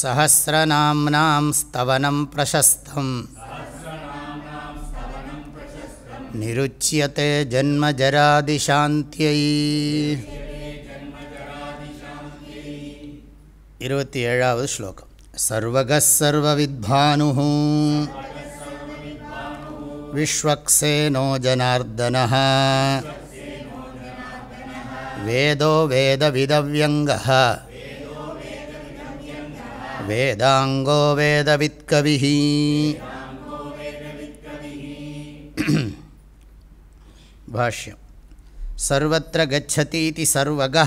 सहस्रनाम्नां स्तवनं प्रशस्तम् निरुच्यते जन्मजरादिशान्त्यै இருபத்தி ஏழாவது ஸ்லோகம் சர்வகः सर्वविद्भानुः विश्वक्सेनो जनार्दनः वेदो वेदविदव्यङ्गः வேதாங்கோ வேதவித்கவி பாஷ்யம். சர்வத்திர கச்சதீதி சர்வக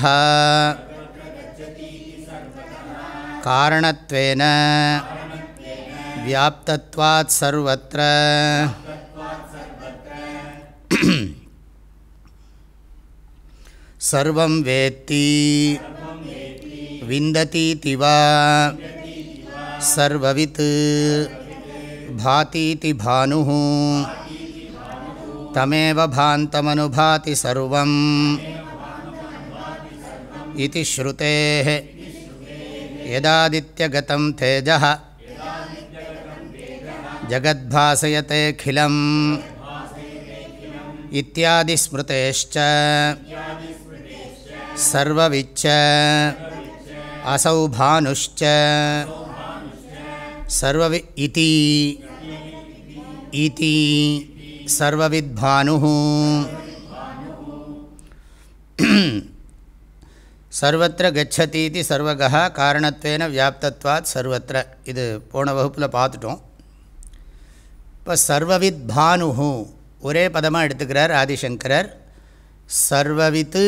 காரணத்வேன. வியாப்தத்வாத் சர்வத்திர சர்வம் வேத்தி. விந்ததீதி வா. सर्ववित् भातीति भानुः। तमेव भान्तमनुभाति सर्वम् इति श्रुतेः। यदादित्यगतं तेजः जगद्भासयतेऽखिलम् इत्यादिस्मृतेश्च असौ भानुश्च சர்வவி இதி. இதி சர்வவித் பானு சர்வத்திர கச்சதீதி சர்வகா காரணத்வேன வியாப்தத்வாத் சர்வத்திர. இது போன வகுப்பில் பார்த்துட்டோம் இப்போ சர்வவித் பானு ஒரே பதமாக எடுத்துக்கிறார் ஆதிசங்கரர். சர்வவித்து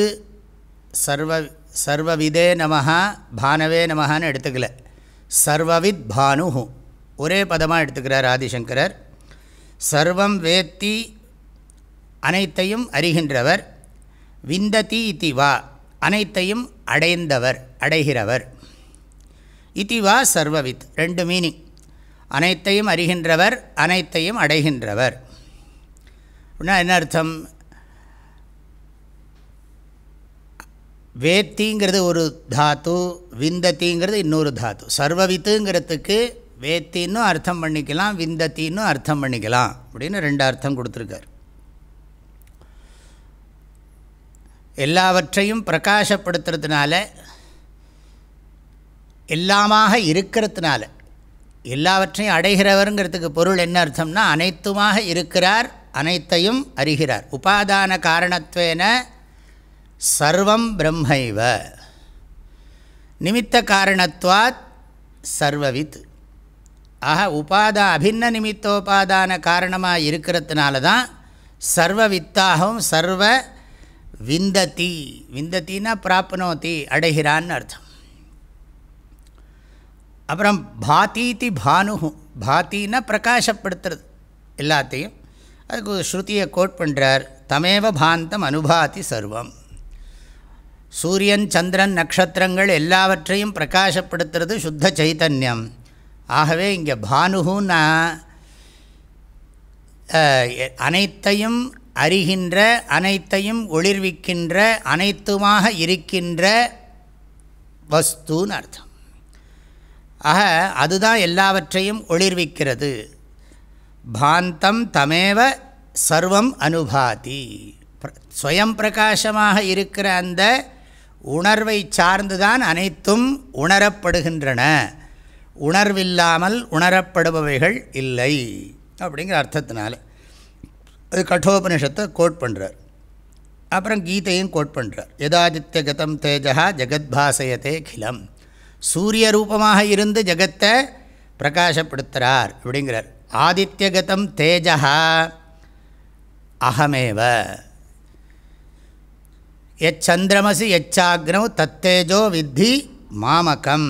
சர்வ சர்வவிதே நமஹா பானவே நமஹான்னு எடுத்துக்கல. சர்வவித் பானு ஒரே பதமாக எடுத்துக்கிறார் ஆதிசங்கரர். சர்வம் வேத்தி அனைத்தையும் அறிகின்றவர். விந்ததி இத்தி வா அனைத்தையும் அடைந்தவர் அடைகிறவர். இத்தி வா சர்வவித் ரெண்டு மீனிங் அனைத்தையும் அறிகின்றவர் அனைத்தையும் அடைகின்றவர். அப்படின்னா என்ன அர்த்தம்? வேத்திங்கிறது ஒரு தாத்து விந்தத்திங்கிறது இன்னொரு தாத்து. சர்வவித்துங்கிறதுக்கு வேத்தின்னு அர்த்தம் பண்ணிக்கலாம் விந்தத்தின்னு அர்த்தம் பண்ணிக்கலாம் அப்படின்னு ரெண்டு அர்த்தம் கொடுத்துருக்கார். எல்லாவற்றையும் பிரகாசப்படுத்துறதுனால எல்லாமாக இருக்கிறதுனால எல்லாவற்றையும் அடைகிறவருங்கிறதுக்கு பொருள் என்ன அர்த்தம்னா அனைத்துமாக இருக்கிறார் அனைத்தையும் அறிகிறார். உபாதான காரணத்துவேன சர்வம் பிரம்மைவ. நிமித்த காரணத்துவாத் சர்வவித். ஆக உபாதா அபின்ன நிமித்தோபாதான காரணமாக இருக்கிறதுனால தான் சர்வவித்தாகவும் சர்வ விந்ததி விந்தத்தின்னா பிராப்னோதி அடைகிறான்னு அர்த்தம். அப்புறம் பாத்தீதி பானு பாத்தின்னா பிரகாசப்படுத்துறது எல்லாத்தையும். அதுக்கு ஸ்ருதியை கோட் பண்ணுறார் தமேவ பாந்தம் அனுபாதி சர்வம். சூரியன் சந்திரன் நட்சத்திரங்கள் எல்லாவற்றையும் பிரகாசப்படுத்துறது சுத்த சைத்தன்யம் ஆகவே இங்கே பானுகுன்னா அனைத்தையும் அறிகின்ற அனைத்தையும் ஒளிர்விக்கின்ற அனைத்துமாக இருக்கின்ற வஸ்துன்னு அர்த்தம். ஆக அதுதான் எல்லாவற்றையும் ஒளிர்விக்கிறது. பாந்தம் தமேவ சர்வம் அனுபாதி. ஸ்வயம் பிரகாசமாக இருக்கிற அந்த உணர்வை சார்ந்துதான் அனைத்தும் உணரப்படுகின்றன. உணர்வில்லாமல் உணரப்படுபவைகள் இல்லை. அப்படிங்கிற அர்த்தத்தினால அது கட்டோபனிஷத்தை கோட் பண்ணுறார் அப்புறம் கீதையும் கோட் பண்ணுறார் யதாதித்ய கதம் தேஜா ஜெகத்பாசயத்தே கிலம் சூரிய ரூபமாக இருந்து ஜெகத்தை பிரகாசப்படுத்துகிறார் அப்படிங்கிறார். ஆதித்யகதம் தேஜா அகமேவ. எச்சந்திரமசி எச்சாக்னோ தத்தேஜோ வித்தி மாமகம்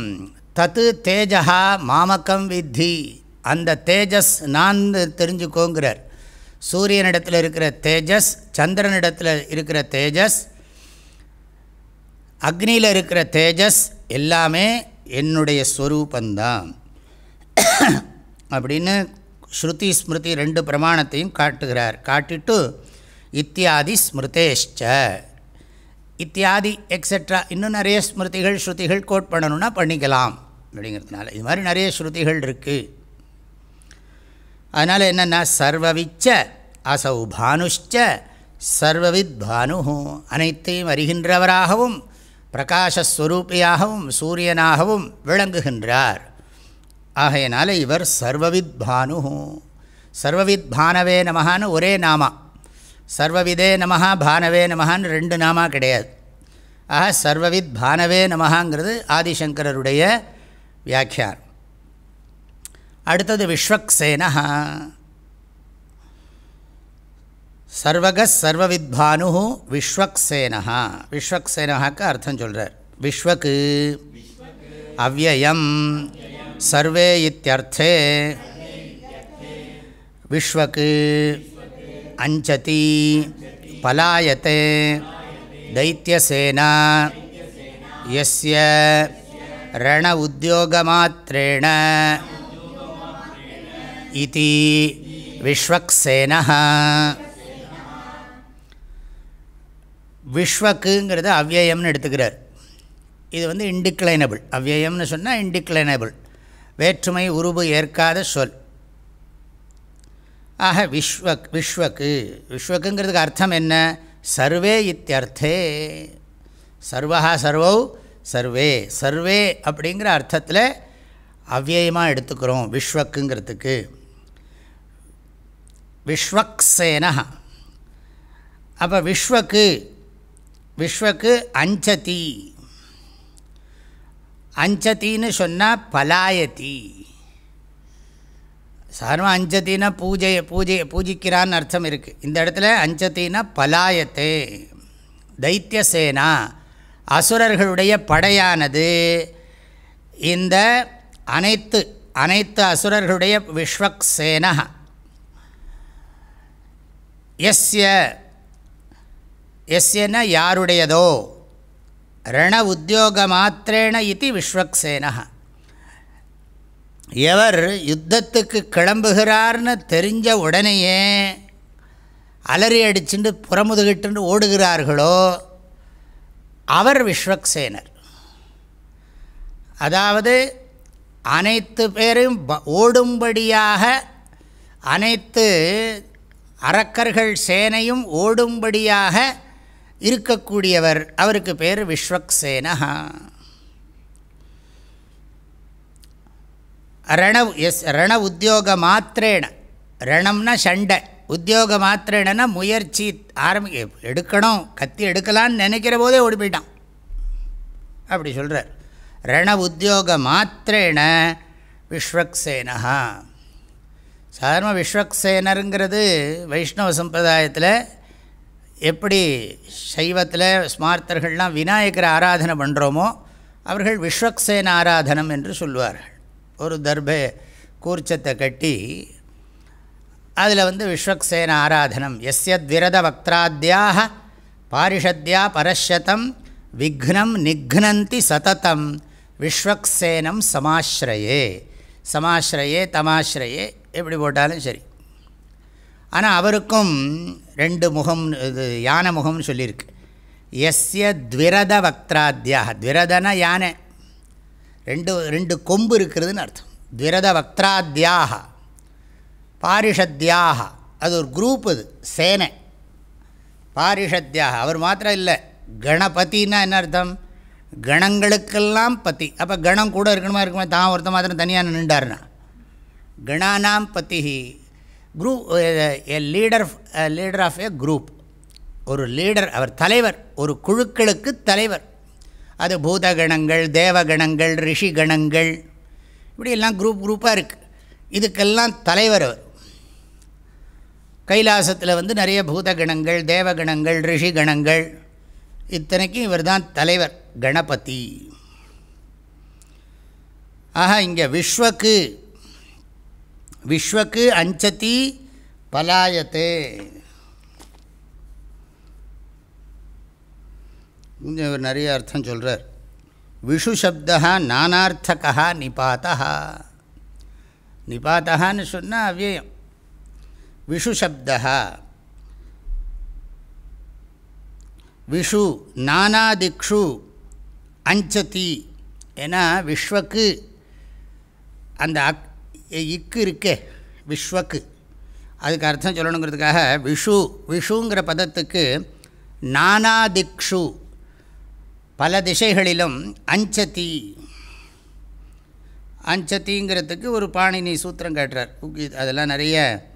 தத்து தேஜா மாமகம் வித்தி. அந்த தேஜஸ் நான் தெரிஞ்சுக்கோங்கிறார். சூரியனிடத்தில் இருக்கிற தேஜஸ் சந்திரனிடத்தில் இருக்கிற தேஜஸ் அக்னியில் இருக்கிற தேஜஸ் எல்லாமே என்னுடைய ஸ்வரூபந்தான். அப்படின்னு ஸ்ருதி ஸ்மிருதி ரெண்டு பிரமாணத்தையும் காட்டுகிறார். காட்டிட்டு இத்தியாதி ஸ்மிருதேஷ்ச. இத்தியாதி எக்ஸெட்ரா இன்னும் நிறைய ஸ்மிருதிகள் ஸ்ருதிகள் கோட் பண்ணணுன்னா பண்ணிக்கலாம். அப்படிங்கிறதுனால இது மாதிரி நிறைய ஸ்ருதிகள் இருக்குது அதனால் என்னென்னா சர்வவிச்ச அசௌ பானுஷ்ச சர்வவித் பானு அனைத்தையும் அறிகின்றவராகவும் பிரகாஷஸ்வரூபியாகவும் சூரியனாகவும் விளங்குகின்றார். ஆகையினால இவர் சர்வவித் பானு சர்வவித் பானவே நமகான்னு ஒரே நாமா. சர்வவிதே நமஹா பானவே நமஹான்னு ரெண்டு நாமா கிடையாது. ஆக சர்வவித் பானவே நமஹாங்கிறது ஆதிசங்கரருடைய வியாக்கியானம். அடுத்தது விஸ்வக்சேனா சர்வக சர்வவித்பானு விஸ்வக்சேனா விஸ்வக்சேனாக்கு அர்த்தம் சொல்கிறார் விஸ்வக்கு அவ்வயம் சர்வே இத்தியர்த்தே. விஸ்வக்கு அஞ்சதி பலாயத்தே தைத்தியசேனா எஸ்ய ரண உத்தியோகமாத்திரேண இதி விஸ்வக்சேனா விஸ்வக்குங்கிறது அவ்யயம்னு எடுத்துக்கிறார். இது வந்து இன்டிக்ளைனபிள் அவ்வயம்னு சொன்னால் இன்டிக்ளைனபிள் வேற்றுமை உருவு ஏற்காத சொல். ஆக விஸ்வக் விஸ்வக்கு விஸ்வக்குங்கிறதுக்கு அர்த்தம் என்ன? சர்வே இத்தியர்த்தே. சர்வா சர்வௌ சர்வே. சர்வே அப்படிங்கிற அர்த்தத்தில் அவ்யயமாக எடுத்துக்கிறோம் விஸ்வக்குங்கிறதுக்கு விஸ்வக்சேனா அப்போ விஸ்வக்கு விஸ்வக்கு அஞ்சதி. அஞ்சத்தின்னு சொன்னால் பலாயதி. சாதாரணமாக அஞ்சத்தின்னா பூஜை பூஜை பூஜிக்கிறான்னு அர்த்தம் இருக்குது இந்த இடத்துல அஞ்சத்தின்னா பலாயத்தே. தைத்தியசேனா அசுரர்களுடைய படையானது. இந்த அனைத்து அனைத்து அசுரர்களுடைய விஸ்வக்சேனா எஸ்ய எஸ்யன யாருடையதோ? ரண உத்தியோக மாத்திரேன இது விஸ்வக்சேனா எவர் யுத்தத்துக்கு கிளம்புகிறார்னு தெரிஞ்ச உடனேயே அலறி அடிச்சுட்டு புறமுதுகிட்டு ஓடுகிறார்களோ அவர் விஸ்வக்சேனர். அதாவது அனைத்து பேரும் ஓடும்படியாக அனைத்து அரக்கர்கள் சேனையும் ஓடும்படியாக இருக்கக்கூடியவர். அவருக்கு பேர் விஸ்வக்சேனா ரண எஸ் ரண உத்தியோக மாத்திரேன. ரணம்னா சண்டை. உத்தியோக மாத்திரேனா முயற்சி ஆரம்பி எடுக்கணும் கத்தி எடுக்கலான்னு நினைக்கிற போதே ஓடி போயிட்டான். அப்படி சொல்கிறார் ரண உத்தியோக மாத்திரேன விஸ்வக்சேனா சாதாரண விஸ்வக்சேனருங்கிறது வைஷ்ணவ சம்பிரதாயத்தில் எப்படி சைவத்தில் ஸ்மார்த்தர்கள்லாம் விநாயகரை ஆராதனை பண்ணுறோமோ அவர்கள் விஸ்வக்சேன ஆராதனம் என்று சொல்லுவார்கள். ஒரு தர்ப கூர்ச்சத்தை கட்டி அதில் வந்து விஸ்வக்சேன ஆராதனம். எஸ்ய விரத வக்திராத்தியாக பாரிஷத்யா பரஷதம் விக்னம் நிக்னந்தி சததம் விஸ்வக்சேனம் சமாஸ்ரயே. சமாஸ்ரயே தமாஸ்ரயே எப்படி போட்டாலும் சரி. ஆனால் அவருக்கும் ரெண்டு முகம் இது யானை முகம்னு சொல்லியிருக்கு. எஸ்ய த்விரத வக்திராத்தியாக த்விரதன யானை. ரெண்டு ரெண்டு கொம்பு இருக்கிறதுன்னு அர்த்தம். த்விரத வக்திராத்தியாக பாரிஷத்யாக அது ஒரு குரூப் அது சேனை. பாரிஷத்யாக அவர் மாத்திரம் இல்லை கணபதினா என்ன அர்த்தம்? கணங்களுக்கெல்லாம் பத்தி அப்போ கணம் கூட இருக்கணுமா இருக்கணுமா தான் ஒருத்த மாத்திரம் தனியாக நின்றார்னா கணானாம் பத்தி group a leader leader of a group ஒரு லீடர் அவர் தலைவர். ஒரு குழுக்களுக்கு தலைவர். அது பூதகணங்கள் தேவகணங்கள் ரிஷி கணங்கள் இப்படியெல்லாம் குரூப் குரூப்பாக இருக்குது இதுக்கெல்லாம் தலைவர் அவர். கைலாசத்தில் வந்து நிறைய பூதகணங்கள் தேவகணங்கள் ரிஷி கணங்கள் இத்தனைக்கும் இவர் தான் தலைவர் கணபதி. ஆக இங்கே விஸ்வக்கு விஸ்வக்கு அஞ்சதி பலாயத்தே. இவர் நிறைய அர்த்தம் சொல்கிறார் விஷு சப்தா நானார்த்தகா நிபாத்தா நிபாத்தகான்னு சொன்னால் அவ்வியம். விஷு சப்தா விஷு நானாதிக்ஷு அஞ்சதி. ஏன்னா விஸ்வக்கு அந்த அக் இக்கு இருக்கே விஸ்வக்கு அதுக்கு அர்த்தம் சொல்லணுங்கிறதுக்காக விஷு விஷுங்கிற பதத்துக்கு நானாதிக்ஷு பல திசைகளிலும் அஞ்சதி. அஞ்சதிங்கிறதுக்கு ஒரு பாணினி சூத்திரம் கேட்டுறார். அதெல்லாம் நிறைய.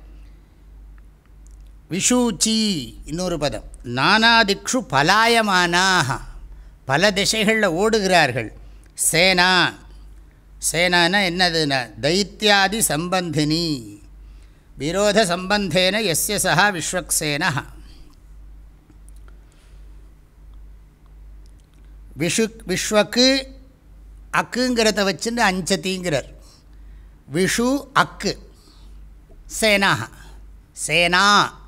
விஷூச்சி இன்னொரு பதம். நானாதிக்ஷு பலாயமானாக பல திசைகளில் ஓடுகிறார்கள். சேனா. சேனானா என்னதுன்னா தைத்தியாதி சம்பந்தினி. விரோத சம்பந்தேன எஸ்ய சா விஸ்வக்சேனா விஷு விஸ்வக்கு அக்குங்கிறத வச்சுன்னு அஞ்சதிங்கிறார் விஷு அக்கு. சேனா சேனா.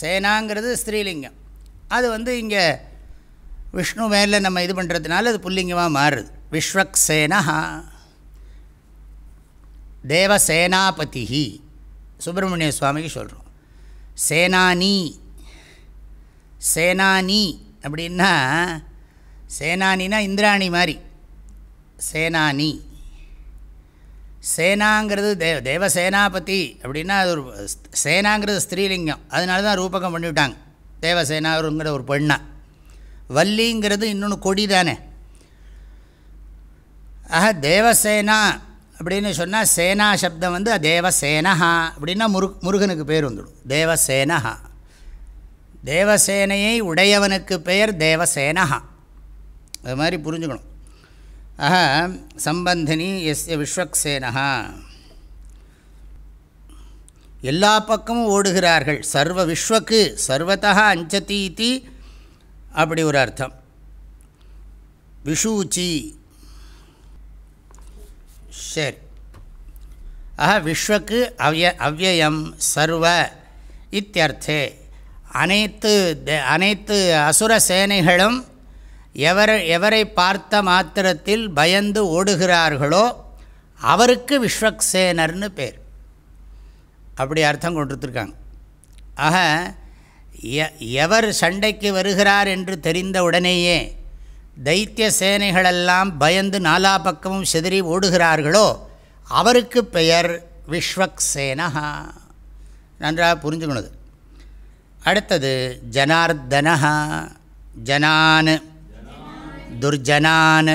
சேனாங்கிறது ஸ்திரீலிங்கம். அது வந்து இங்கே விஷ்ணு மேலே நம்ம இது பண்ணுறதுனால அது புல்லிங்கமாக மாறுது. விஸ்வக் சேனா தேவசேனாபதி சுப்பிரமணிய சுவாமிக்கு சொல்கிறோம் சேனானி. சேனானி அப்படின்னா சேனானினா இந்திராணி மாதிரி. சேனானி. சேனாங்கிறது தேவ தேவசேனாபதி அப்படின்னா அது ஒரு சேனாங்கிறது ஸ்திரீலிங்கம். அதனால தான் ரூபகம் பண்ணிவிட்டாங்க. தேவசேனாங்கிற ஒரு பெண்ணா. வள்ளிங்கிறது இன்னொன்று கொடி தானே. ஆக தேவசேனா அப்படின்னு சொன்னால் சேனா சப்தம் வந்து தேவசேனஹா அப்படின்னா முரு முருகனுக்கு பேர் வந்துடும். தேவசேனஹா. தேவசேனையை உடையவனுக்கு பெயர் தேவசேனஹா. அது மாதிரி புரிஞ்சுக்கணும். ஆஹா சம்பந்தினி எஸ் விஸ்வக்சேனா எல்லா பக்கமும் ஓடுகிறார்கள். சர்வ விஸ்வக்கு சர்வத்தா அஞ்சதி அப்படி ஒரு அர்த்தம். விஷூச்சி. சரி. ஆஹா விஸ்வக்கு அவ்ய அவ்வயம் சர்வ இத்தியர்த்தே. அனைத்து அனைத்து அசுர சேனைகளும் எவர் எவரை பார்த்த மாத்திரத்தில் பயந்து ஓடுகிறார்களோ அவருக்கு விஸ்வக்சேனர்னு பேர். அப்படி அர்த்தம் கொண்டுருத்துருக்காங்க. ஆக எவர் சண்டைக்கு வருகிறார் என்று தெரிந்த உடனேயே தைத்திய சேனைகளெல்லாம் பயந்து நாலா பக்கமும் செதறி ஓடுகிறார்களோ அவருக்கு பெயர் விஸ்வக்சேனா. நன்றாக புரிஞ்சுக்கணுது அடுத்தது ஜனார்தனஹா ஜனான். दुर्जनान्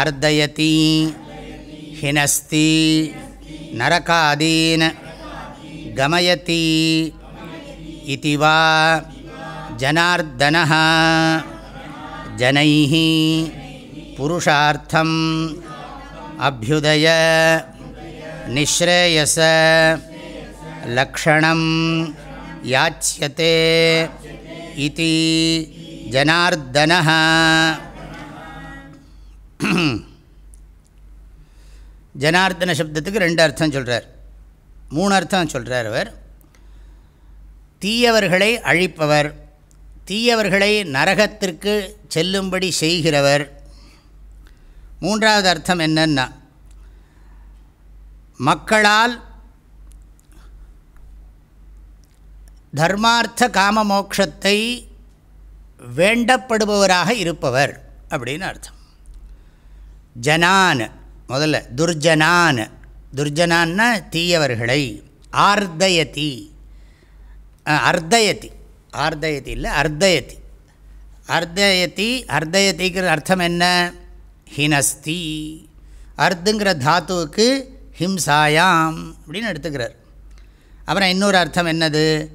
अर्दयति हिनस्ति नरकादीन् गमयति इति वा जनार्दनः। जनैः पुरुषार्थम् अभ्युदय निःश्रेयस लक्षणं याच्यते ஜனார்தனः ஜனார்தன சப்தத்துக்கு ரெண்டு அர்த்தம் சொல்கிறார் மூணு அர்த்தம் சொல்கிறார் அவர். தீயவர்களை அழிப்பவர். தீயவர்களை நரகத்திற்கு செல்லும்படி செய்கிறவர். மூன்றாவது அர்த்தம் என்னன்னா மக்களால் தர்மார்த்த காம மோட்சத்தை வேண்டப்படுபவராக இருப்பவர் அப்படின்னு அர்த்தம். ஜனான் முதல்ல துர்ஜனான். துர்ஜனான்னா தீயவர்களை. ஆர்தயதி. அர்த்தயதி ஆர்தயதி இல்லை அர்த்தயதி அர்த்தயதி அர்த்தயதிங்கிற அர்த்தம் என்ன? ஹினஸ்தி. அர்த்துங்கிற தாத்துவுக்கு ஹிம்சாயாம் அப்படின்னு எடுத்துக்கிறார். அப்புறம் இன்னொரு அர்த்தம் என்னது?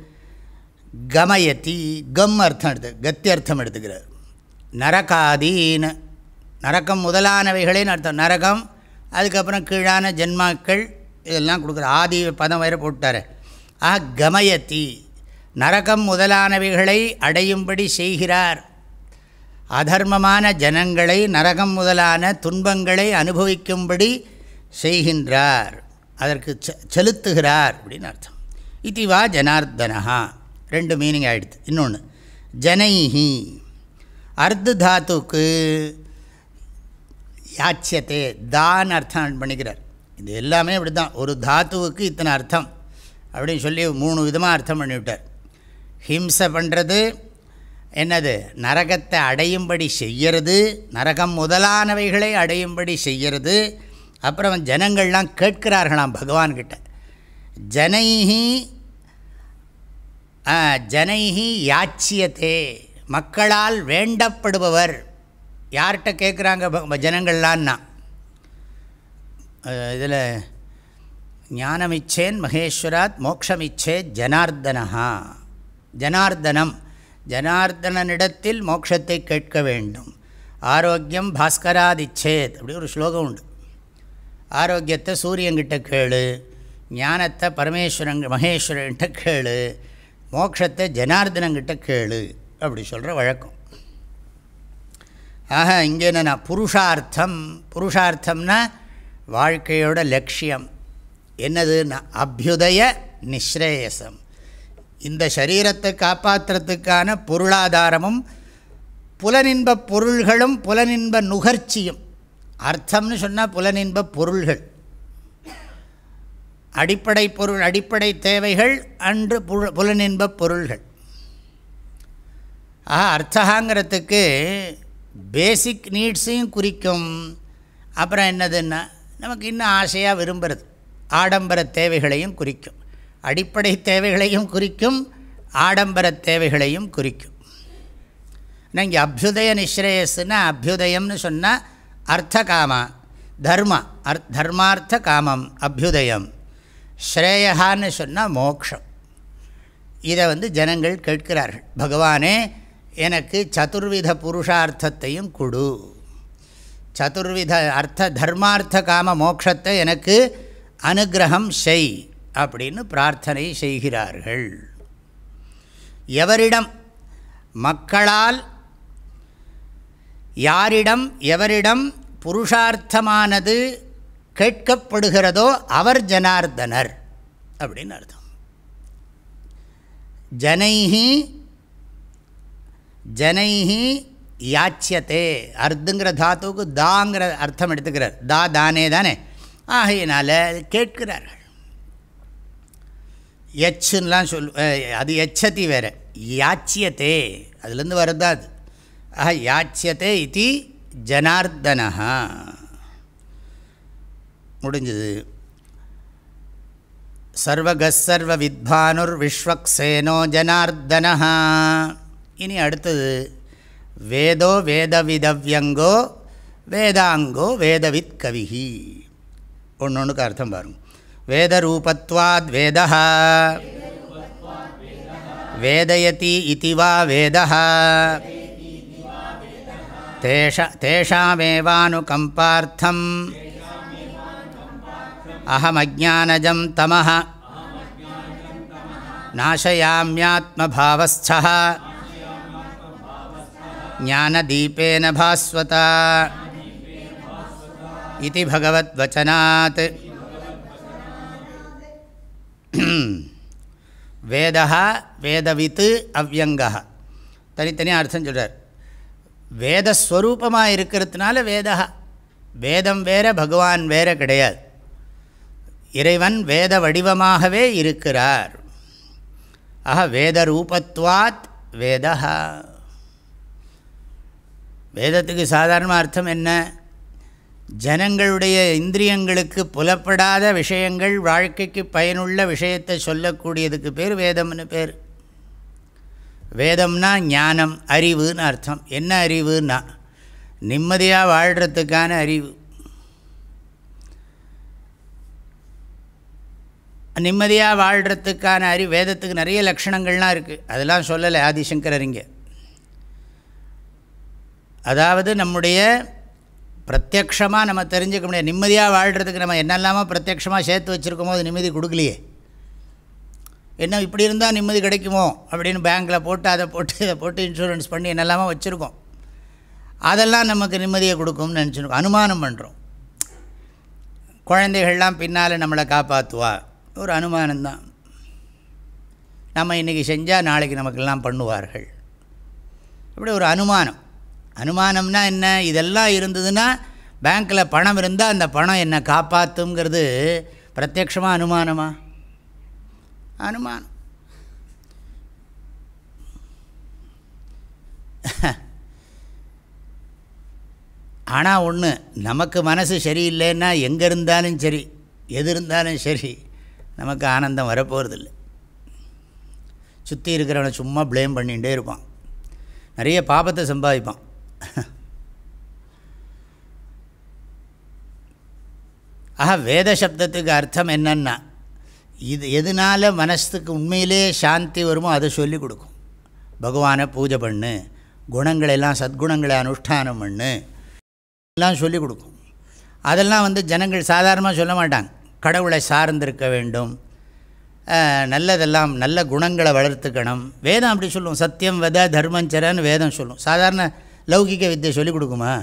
கமயத்தி கம் அர்த்தம் எடுத்து கத்தி அர்த்தம் எடுத்துக்கிறார். நரகாதீன். நரகம் முதலானவைகளேன்னு அர்த்தம். நரகம் அதுக்கப்புறம் கீழான ஜென்மாக்கள் இதெல்லாம் கொடுக்குற ஆதி பதம் வேறு போட்டார். ஆ கமயத்தி. நரகம் முதலானவைகளை அடையும்படி செய்கிறார். அதர்மமான ஜனங்களை நரகம் முதலான துன்பங்களை அனுபவிக்கும்படி செய்கின்றார். அதற்கு செலுத்துகிறார் அப்படின்னு அர்த்தம். இதுவா ஜனார்தனஹா ரெண்டு மீனிங் ஆகிடுது இன்னொன்று ஜனைஹி அர்த்த தாத்துக்கு யாச்சியத்தே தான் அர்த்தம் பண்ணிக்கிறார். இது எல்லாமே இப்படி தான் ஒரு தாத்துவுக்கு இத்தனை அர்த்தம் அப்படின்னு சொல்லி மூணு விதமாக அர்த்தம் பண்ணிவிட்டார் ஹிம்சை பண்ணுறது என்னது நரகத்தை அடையும்படி செய்யறது நரகம் முதலானவைகளை அடையும்படி செய்யறது அப்புறம் ஜனங்கள்லாம் கேட்கிறார்களாம் பகவான்கிட்ட. ஜனைஹி ஜனைஹி யாச்சியத்தே மக்களால் வேண்டப்படுபவர். யார்கிட்ட கேட்குறாங்க ஜனங்கள்லான்னா? இதில் ஞானமிச்சேன் மகேஸ்வராத் மோக்ஷமிச்சே ஜனார்தனஹா. ஜனார்தனம். ஜனார்தனனிடத்தில் மோட்சத்தை கேட்க வேண்டும். ஆரோக்கியம் பாஸ்கராதிச்சேத். அப்படி ஒரு ஸ்லோகம் உண்டு. ஆரோக்கியத்தை சூரியங்கிட்ட கேளு ஞானத்தை பரமேஸ்வரன் மகேஸ்வரன்கிட்ட கேளு மோட்சத்தை ஜனார்தனங்கிட்ட கேளு அப்படி சொல்கிற வழக்கம். ஆக இங்கே என்னென்னா புருஷார்த்தம் புருஷார்த்தம்னா வாழ்க்கையோட லட்சியம். என்னதுன்னா அபியுதய நிஸ்ரேயசம். இந்த சரீரத்தை காப்பாற்றுறதுக்கான பொருளாதாரமும் புலனின்ப பொருள்களும் புலனின்ப நுகர்ச்சியும். அர்த்தம்னு சொன்னால் புலனின்ப பொருள்கள். அடிப்படை பொருள் அடிப்படை தேவைகள் அன்று புல புலனின்ப பொருள்கள். ஆஹா அர்த்தகாங்கிறதுக்கு பேசிக் நீட்ஸையும் குறிக்கும். அப்புறம் என்னதுன்னா நமக்கு இன்னும் ஆசையாக விரும்புகிறது ஆடம்பர தேவைகளையும் குறிக்கும். அடிப்படை தேவைகளையும் குறிக்கும் ஆடம்பர தேவைகளையும் குறிக்கும். ஆனால் இங்கே அபியுதய நிஸ்ரேயஸ்னா அபியுதயம்னு சொன்னால் அர்த்த காமா தர்ம அர் தர்மார்த்த காமம் அபியுதயம். ஸ்ரேயகான்னு சொன்னால் மோக்ஷம். இதை வந்து ஜனங்கள் கேட்கிறார்கள். பகவானே எனக்கு சதுர்வித புருஷார்த்தத்தையும் கொடு. சதுர்வித அர்த்த தர்மார்த்த காம மோட்சத்தை எனக்கு அனுகிரகம் செய் அப்படின்னு பிரார்த்தனை செய்கிறார்கள். எவரிடம்? மக்களால். யாரிடம்? எவரிடம்? புருஷார்த்தமானது கேட்கப்படுகிறதோ அவர் ஜனார்தனர் அப்படின்னு அர்த்தம். ஜனைஹி ஜனைஹி யாச்சியத்தே அர்த்தங்கிற தாத்துவுக்கு தாங்கிற அர்த்தம் எடுத்துக்கிறார். தா தானே தானே. ஆகையினால் கேட்கிறார்கள். எச்சுன்னெலாம் சொல் அது எச்சதி வேறு. யாச்சியத்தே அதுலேருந்து வருதா அது? ஆஹா யாச்சியத்தே இது ஜனார்தனா முடிஞ்சது. சர்வகசர்வ வித்வானுர் விஸ்வக்சேனோ ஜனார்தனா இனி அடுத்தது வேதோ வேதவிதவ்யங்கோ வேதாங்கோ வேதவித் கவிஹி. ஒன்று ஒன்றுக்கு அர்த்தம் பாருங்க. வேதரூபத்வாத் வேத வேதயதி இதி வா வேத தேஷாமேவானுகம்பார்த்தம். அகமஜானஜம் தமஹ நாசயாமியாத்மபாவஸ்தா ஞானதீபேன பாஸ்வதா இது பகவத்வச்சனாத் வேதா வேதவித்து அவ்யங்கா தனித்தனியாக அர்த்தம் சொல்கிறார் வேதஸ்வரூபமாக இருக்கிறதுனால வேதா வேதம் வேறு பகவான் வேறு கிடையாது. இறைவன் வேத வடிவமாகவே இருக்கிறார். ஆக வேத ரூபத்வாத் வேதா வேதத்துக்கு சாதாரண அர்த்தம் என்ன? ஜனங்களுடைய இந்திரியங்களுக்கு புலப்படாத விஷயங்கள் வாழ்க்கைக்கு பயனுள்ள விஷயத்தை சொல்லக்கூடியதுக்கு பேர் வேதம்னு பேர். வேதம்னா ஞானம் அறிவுன்னு அர்த்தம். என்ன அறிவுன்னா? நிம்மதியாக வாழ்கிறதுக்கான அறிவு. நிம்மதியாக வாழ்கிறதுக்கான அறி வேதத்துக்கு நிறைய லக்ஷணங்கள்லாம் இருக்குது அதெல்லாம் சொல்லலை ஆதிசங்கரர் இங்கே. அதாவது நம்முடைய பிரத்யக்ஷமாக நம்ம தெரிஞ்சுக்க முடியாது. நிம்மதியாக வாழ்கிறதுக்கு நம்ம என்னெல்லாமோ பிரத்யக்ஷமாக சேர்த்து வச்சுருக்கோமோ அது நிம்மதி கொடுக்கலையே. என்ன இப்படி இருந்தால் நிம்மதி கிடைக்குமோ? அப்படின்னு பேங்க்கில் போட்டு அதை போட்டு இதை போட்டு இன்சூரன்ஸ் பண்ணி என்னெல்லாமோ வச்சுருக்கோம். அதெல்லாம் நமக்கு நிம்மதியை கொடுக்கும்னு நினச்சிருக்கோம். அனுமானம் பண்ணுறோம் குழந்தைகள்லாம் பின்னால் நம்மளை காப்பாற்றுவா ஒரு அனுமானம்தான். நம்ம இன்றைக்கி செஞ்சால் நாளைக்கு நமக்கெல்லாம் பண்ணுவார்கள். இப்படி ஒரு அனுமானம். அனுமானம்னா என்ன? இதெல்லாம் இருந்ததுன்னா பேங்க்கில் பணம் இருந்தால் அந்த பணம் என்னை காப்பாற்றுங்கிறது பிரத்யக்ஷமாக அனுமானமா? அனுமானம். ஆனால் ஒன்று நமக்கு மனசு சரியில்லைன்னா எங்கே இருந்தாலும் சரி எது இருந்தாலும் சரி நமக்கு ஆனந்தம் வரப்போகிறதில்ல சுற்றி இருக்கிறவனை சும்மா ப்ளேம் பண்ணிகிட்டே இருப்பான். நிறைய பாபத்தை சம்பாதிப்பான். ஆஹா வேத சப்தத்துக்கு அர்த்தம் என்னன்னா இது எதனால் மனசுக்கு உண்மையிலே சாந்தி வருமோ அதை சொல்லி கொடுக்கும். பகவானை பூஜை பண்ணு குணங்களெல்லாம் சத்குணங்களை அனுஷ்டானம் பண்ணு எல்லாம் சொல்லிக் கொடுக்கும். அதெல்லாம் வந்து ஜனங்கள் சாதாரணமாக சொல்ல மாட்டாங்க. கடவுளை சார்ந்திருக்க வேண்டும். நல்லதெல்லாம் நல்ல குணங்களை வளர்த்துக்கணும். வேதம் அப்படி சொல்லும் சத்தியம் வத தர்மஞ்சரன்னு வேதம் சொல்லும் சாதாரண லௌகிக வித்தியை சொல்லிக் கொடுக்குமா?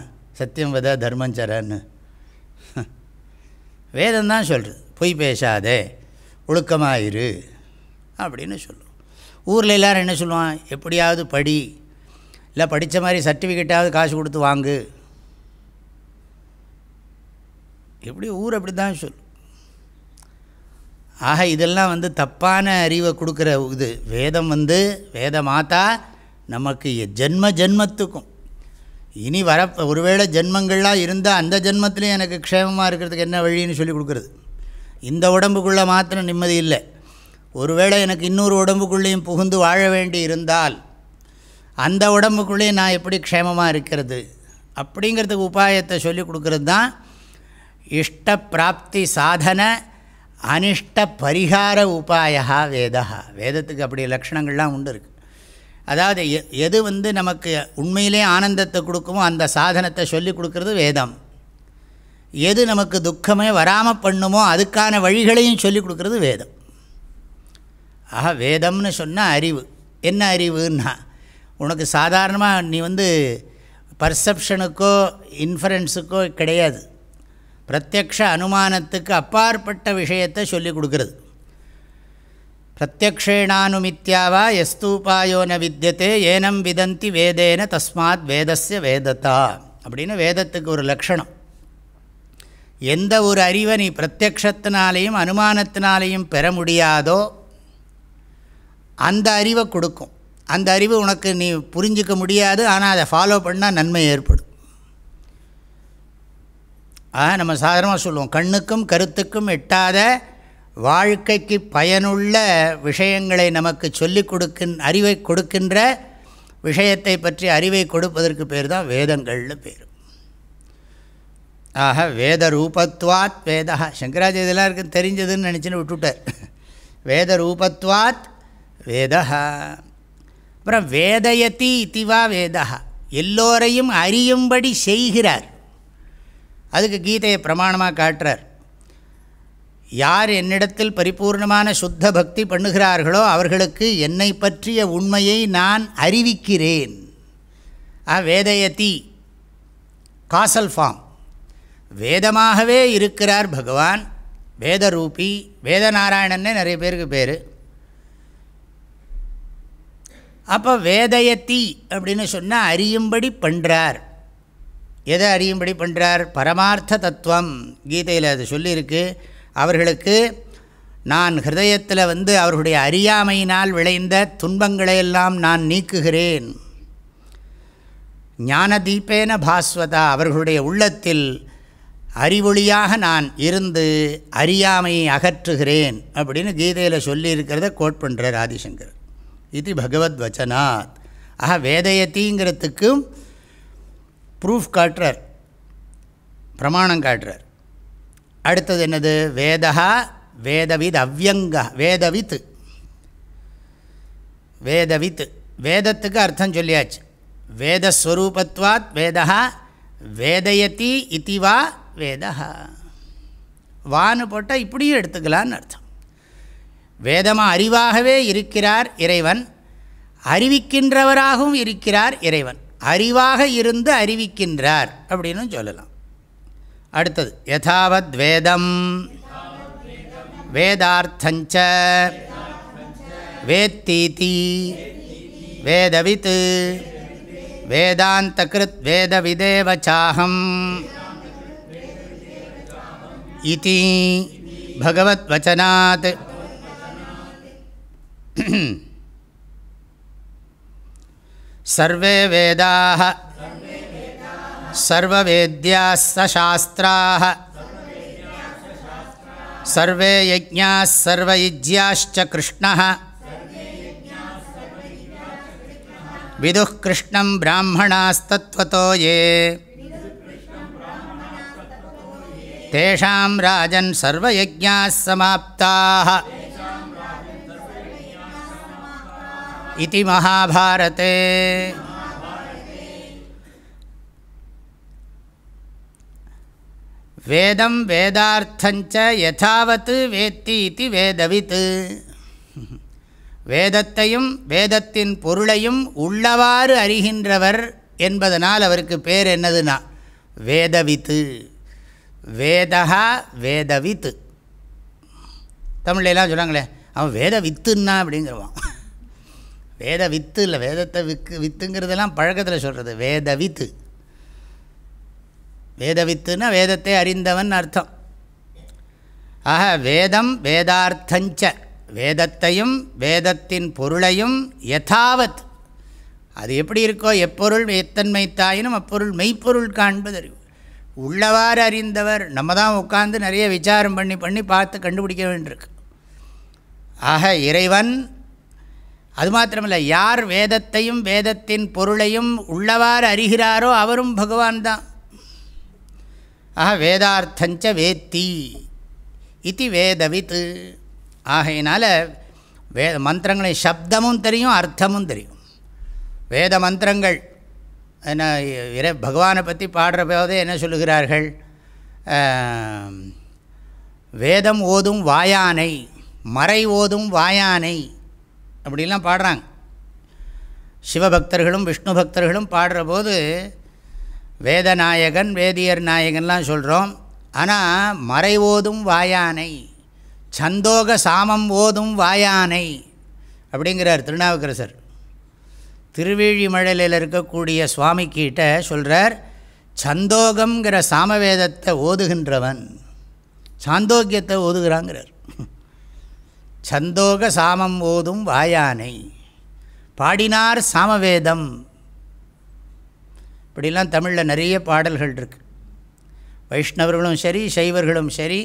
சத்தியம் வத தர்மஞ்சரன்னு வேதம் தான் சொல்கிறது பொய் பேசாதே. ஒழுக்கமாயிரு. அப்படின்னு சொல்லும் ஊரில் எல்லோரும் என்ன சொல்லுவான் எப்படியாவது படி. இல்லை படித்த மாதிரி சர்டிஃபிகேட்டாவது காசு கொடுத்து வாங்கு. எப்படி ஊர் அப்படி தான் சொல்லும். ஆக இதெல்லாம் வந்து தப்பான அறிவை கொடுக்குற இது. வேதம் வந்து வேத மாதா நமக்கு ஜென்ம ஜென்மத்துக்கும். இனி வர ஒருவேளை ஜென்மங்கள்லாம் இருந்தால் அந்த ஜென்மத்திலையும் எனக்கு க்ஷேமமாக இருக்கிறதுக்கு என்ன வழின்னு சொல்லி கொடுக்குறது. இந்த உடம்புக்குள்ளே மாத்திரம் நிம்மதி இல்லை. ஒருவேளை எனக்கு இன்னொரு உடம்புக்குள்ளேயும் புகுந்து வாழ வேண்டி இருந்தால் அந்த உடம்புக்குள்ளேயும் நான் எப்படி க்ஷேமமாக இருக்கிறது? அப்படிங்கிறதுக்கு உபாயத்தை சொல்லி கொடுக்குறது தான் இஷ்ட பிராப்தி சாதனை அனிஷ்ட பரிகார உபாயா வேதா வேதத்துக்கு அப்படி லக்ஷணங்கள்லாம் உண்டு இருக்குது அதாவது எ எது வந்து நமக்கு உண்மையிலே ஆனந்தத்தை கொடுக்குமோ அந்த சாதனத்தை சொல்லி கொடுக்கறது வேதம். எது நமக்கு துக்கமே வராமல் பண்ணுமோ அதுக்கான வழிகளையும் சொல்லி கொடுக்கறது வேதம். ஆக வேதம்னு சொன்னால் அறிவு. என்ன அறிவுன்னா உனக்கு சாதாரணமாக நீ வந்து பர்செப்ஷனுக்கோ இன்ஃபரன்ஸுக்கோ கிடையாது. பிரத்யக்ஷ அனுமானத்துக்கு அப்பாற்பட்ட விஷயத்தை சொல்லிக் கொடுக்குறது. பிரத்யக்ஷேணானுமித்யாவா எஸ்தூபாயோ ந வித்தியதே ஏனம் விதந்தி வேதேன தஸ்மாத் வேதஸ்ய வேதத்தா அப்படின்னு வேதத்துக்கு ஒரு லக்ஷணம் எந்த ஒரு அறிவை நீ பிரத்யக்ஷத்தினாலேயும் அனுமானத்தினாலேயும் பெற முடியாதோ அந்த அறிவை கொடுக்கும். அந்த அறிவு உனக்கு நீ புரிஞ்சிக்க முடியாது ஆனால் அதை ஃபாலோ பண்ணால் நன்மை ஏற்படும். ஆக நம்ம சாதாரணமாக சொல்லுவோம். கண்ணுக்கும் கருத்துக்கும் எட்டாத வாழ்க்கைக்கு பயனுள்ள விஷயங்களை நமக்கு சொல்லிக் கொடுக்கின் அறிவை கொடுக்கின்ற விஷயத்தை பற்றி அறிவை கொடுப்பதற்கு பேர் தான் வேதங்கள்னு பேர். ஆக வேத ரூபத்வாத் வேதா சங்கராச்சாரிய இதெல்லாம் இருக்கு தெரிஞ்சதுன்னு நினச்சின்னு விட்டுட்டார். வேத ரூபத்வாத் வேதா அப்புறம் வேதயதி இத்திவா வேதா எல்லோரையும் அறியும்படி செய்கிறார். அதுக்கு கீதையை பிரமாணமாக காட்டுறார். யார் என்னிடத்தில் பரிபூர்ணமான சுத்த பக்தி பண்ணுகிறார்களோ அவர்களுக்கு என்னை பற்றிய உண்மையை நான் அறிவிக்கிறேன். ஆ வேதயதி காசல் ஃபார்ம் வேதமாகவே இருக்கிறார் பகவான் வேதரூபி வேதநாராயணன்னே நிறைய பேருக்கு பேர். அப்போ வேதயத்தி அப்படின்னு சொன்னால் அறியும்படி பண்ணுறார் எதை அறியும்படி பண்ணுறார் பரமார்த்த தத்துவம். கீதையில் அது சொல்லியிருக்கு. அவர்களுக்கு நான் ஹிருதயத்தில் வந்து அவர்களுடைய அறியாமையினால் விளைந்த துன்பங்களையெல்லாம் நான் நீக்குகிறேன். ஞானதீபேன பாஸ்வதா அவர்களுடைய உள்ளத்தில் அறிவொளியாக நான் இருந்து அறியாமையை அகற்றுகிறேன் அப்படின்னு கீதையில் சொல்லியிருக்கிறத கோட் பண்ணுறார் ஆதிசங்கர். இது பகவத் வச்சனாத். ஆக வேதயத்திங்கிறதுக்கும் ப்ரூஃப் காட்டுறார். பிரமாணம் காட்டுறார். அடுத்தது என்னது? வேதா வேதவித் அவ்யங்க வேதவித். வேதவித். வேதத்துக்கு அர்த்தம் சொல்லியாச்சு. வேதஸ்வரூபத்வாத் வேதா வேதயதி இதுவா வேதா வான்னு போட்டால் இப்படியும் எடுத்துக்கலான்னு அர்த்தம். வேதமாக அறிவாகவே இருக்கிறார் இறைவன் அறிவிக்கின்றவராகவும் இருக்கிறார் இறைவன். அறிவாக இருந்து அறிவிக்கின்றார் அப்படின்னு சொல்லலாம். அடுத்தது யதாவத் வேதம். வேதார்த்தஞ்ச. வேத்தீதி. வேதவித் வேதாந்தகிருத் வேதவிதேவச்சாகம் சாஹம் இதி பகவத் வச்சனாத். सर्वे वेदाः सर्ववेद्याः सशास्त्राः सर्वे यज्ञाः सर्वयुज्याश्च कृष्णः विदुः कृष्णं ब्राह्मणास्तत्त्वतो ये तेषां राजन् सर्वयज्ञाः समाप्ताः इति महाभारते வேதம் வேதார்த்தஞ்ச யதாவத் வேத்தி இது வேதவித் வேதத்தையும் வேதத்தின் பொருளையும் உள்ளவாறு அறிகின்றவர் என்பதனால் அவருக்கு பேர் என்னதுன்னா வேதவித்து வேதா வேதவித் தமிழ்லாம் சொல்கிறாங்களே அவன் வேத வித்துன்னா அப்படிங்கிறவான் வேத வித்து இல்லை வேதத்தை விக்கு வித்துங்கிறதெல்லாம் பழக்கத்தில் சொல்கிறது வேத வித்து. வேத வித்துன்னா வேதத்தை அறிந்தவன் அர்த்தம். ஆக வேதம் வேதார்த்தஞ்ச. வேதத்தையும் வேதத்தின் பொருளையும் யதாவத். அது எப்படி இருக்கோ எப்பொருள் எத்தன்மை தாயினும் அப்பொருள் மெய்ப்பொருள் காண்பது அறிவு. உள்ளவாறு அறிந்தவர் நம்ம தான் உட்காந்து நிறைய விசாரம் பண்ணி பண்ணி பார்த்து கண்டுபிடிக்க வேண்டியிருக்கு. ஆக இறைவன் அது மாத்திரமில்லை யார் வேதத்தையும் வேதத்தின் பொருளையும் உள்ளவாறு அறிகிறாரோ அவரும் பகவான் தான். ஆஹா வேதார்த்தஞ்ச வேத்தி இது வேதவித். ஆகையினால் வே மந்திரங்களின் சப்தமும் தெரியும் அர்த்தமும் தெரியும். வேத மந்திரங்கள் என்ன இறை பகவானை பற்றி பாடுற போதே என்ன சொல்லுகிறார்கள்? வேதம் ஓதும் வாயானை மறை ஓதும் வாயானை அப்படிலாம் பாடுறாங்க. சிவபக்தர்களும் விஷ்ணு பக்தர்களும் பாடுற போது வேதநாயகன் வேதியர் நாயகன்லாம் சொல்கிறோம் ஆனால் மறை ஓதும் வாயானை சந்தோக சாமம் ஓதும் வாயானை அப்படிங்கிறார் திருநாவுக்கரசர். திருவேழிமழலையில் இருக்கக்கூடிய சுவாமிக்கிட்ட சொல்கிறார் சந்தோகங்கிற சாமவேதத்தை ஓதுகின்றவன் சாந்தோக்கியத்தை ஓதுகிறாங்கிறார். சந்தோக சாமம் ஓதும் வாயானை. பாடினார் சாமவேதம். இப்படிலாம் தமிழில் நிறைய பாடல்கள் இருக்குது வைஷ்ணவர்களும் சரி சைவர்களும் சரி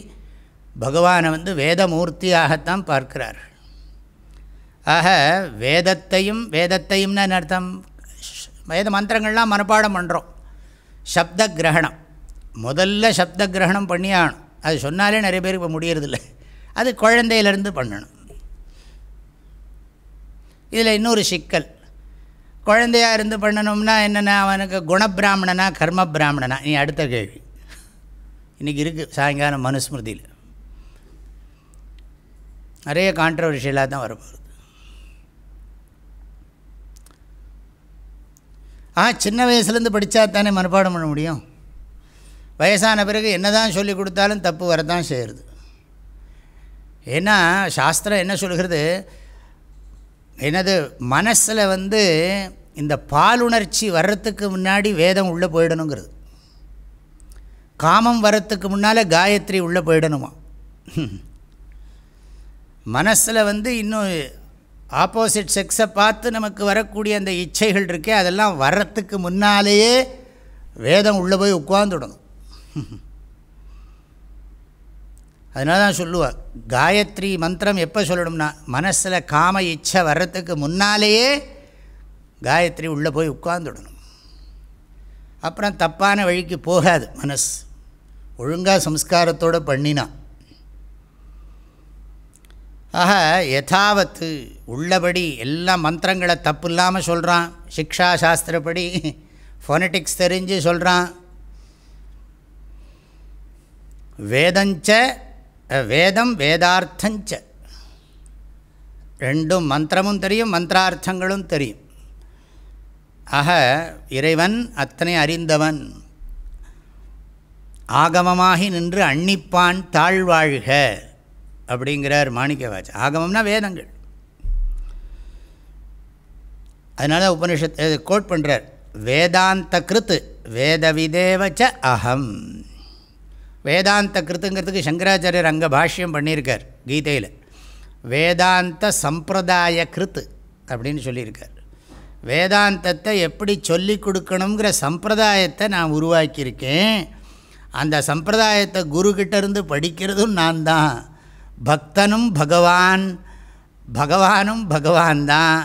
பகவானை வந்து வேதமூர்த்தியாகத்தான் பார்க்கிறார்கள். ஆக வேதத்தையும் வேதத்தையும்னு அர்த்தம்? வேத மந்திரங்கள்லாம் மனப்பாடம் பண்ணுறோம் சப்த கிரகணம். முதல்ல சப்த கிரகணம் பண்ணியாகணும். அது சொன்னாலே நிறைய பேருக்கு இப்போ முடியறதில்லை. அது குழந்தையிலேருந்து பண்ணணும். இதில் இன்னொரு சிக்கல். குழந்தையாக இருந்து பண்ணணும்னா என்னென்ன அவனுக்கு குணப்பிராமணனா கர்ம பிராமணனா நீ அடுத்த கேள்வி. இன்றைக்கி இருக்குது சாயங்காலம் மனுஸ்மிருதியில். நிறைய கான்ட்ரவர்ஷியலாக தான் வரப்போகுது. ஆ சின்ன வயசுலேருந்து படித்தா தானே மனப்பாடம் பண்ண முடியும்? வயசான பிறகு என்ன தான் சொல்லி கொடுத்தாலும் தப்பு வரதான் செய்கிறது ஏன்னா சாஸ்திரம் என்ன சொல்கிறது என்னது? மனசில் வந்து இந்த பாலுணர்ச்சி வர்றதுக்கு முன்னாடி வேதம் உள்ளே போயிடணுங்கிறது. காமம் வர்றதுக்கு முன்னால் காயத்ரி உள்ளே போயிடணுமா? மனசில் வந்து இன்னும் ஆப்போசிட் செக்ஸை பார்த்து நமக்கு வரக்கூடிய அந்த இச்சைகள் இருக்கே அதெல்லாம் வர்றதுக்கு முன்னாலேயே வேதம் உள்ளே போய் உட்காந்துடணும் அதனால தான் சொல்லுவாள் காயத்ரி மந்திரம் எப்போ சொல்லணும்னா மனசில் காம இச்சை வர்றதுக்கு முன்னாலேயே காயத்ரி உள்ளே போய் உட்கார்ந்துடணும். அப்புறம் தப்பான வழிக்கு போகாது மனசு. ஒழுங்காக சம்ஸ்காரத்தோடு பண்ணினான் ஆக யதாவத்து உள்ளபடி எல்லா மந்திரங்களை தப்பு இல்லாமல் சொல்கிறான் சிக்ஷா சாஸ்திரப்படி ஃபோனட்டிக்ஸ் தெரிஞ்சு சொல்கிறான் வேதஞ்ச வேதம் வேதார்த்தஞ்ச ரெண்டும் மந்திரமும் தெரியும் மந்திரார்த்தங்களும் தெரியும். ஆக இறைவன் அத்தனை அறிந்தவன். ஆகமமாகி நின்று அன்னிப்பான் தாழ்வாழ்க அப்படிங்கிறார் மாணிக்கவாச் ஆகமம்னா வேதங்கள். அதனால உபனிஷத் கோட் பண்ணுறார் வேதாந்த கிருத்து வேதவிதேவச்ச அகம். வேதாந்த கிருத்துங்கிறதுக்கு சங்கராச்சாரியர் அங்கே பாஷ்யம் பண்ணியிருக்கார் கீதையில். வேதாந்த சம்பிரதாய கிருத்து அப்படின்னு சொல்லியிருக்கார். வேதாந்தத்தை எப்படி சொல்லி கொடுக்கணுங்கிற சம்பிரதாயத்தை நான் உருவாக்கியிருக்கேன். அந்த சம்பிரதாயத்தை குருக்கிட்டேருந்து படிக்கிறதும் நான் தான். பக்தனும் பகவான் பகவானும் பகவான் தான்.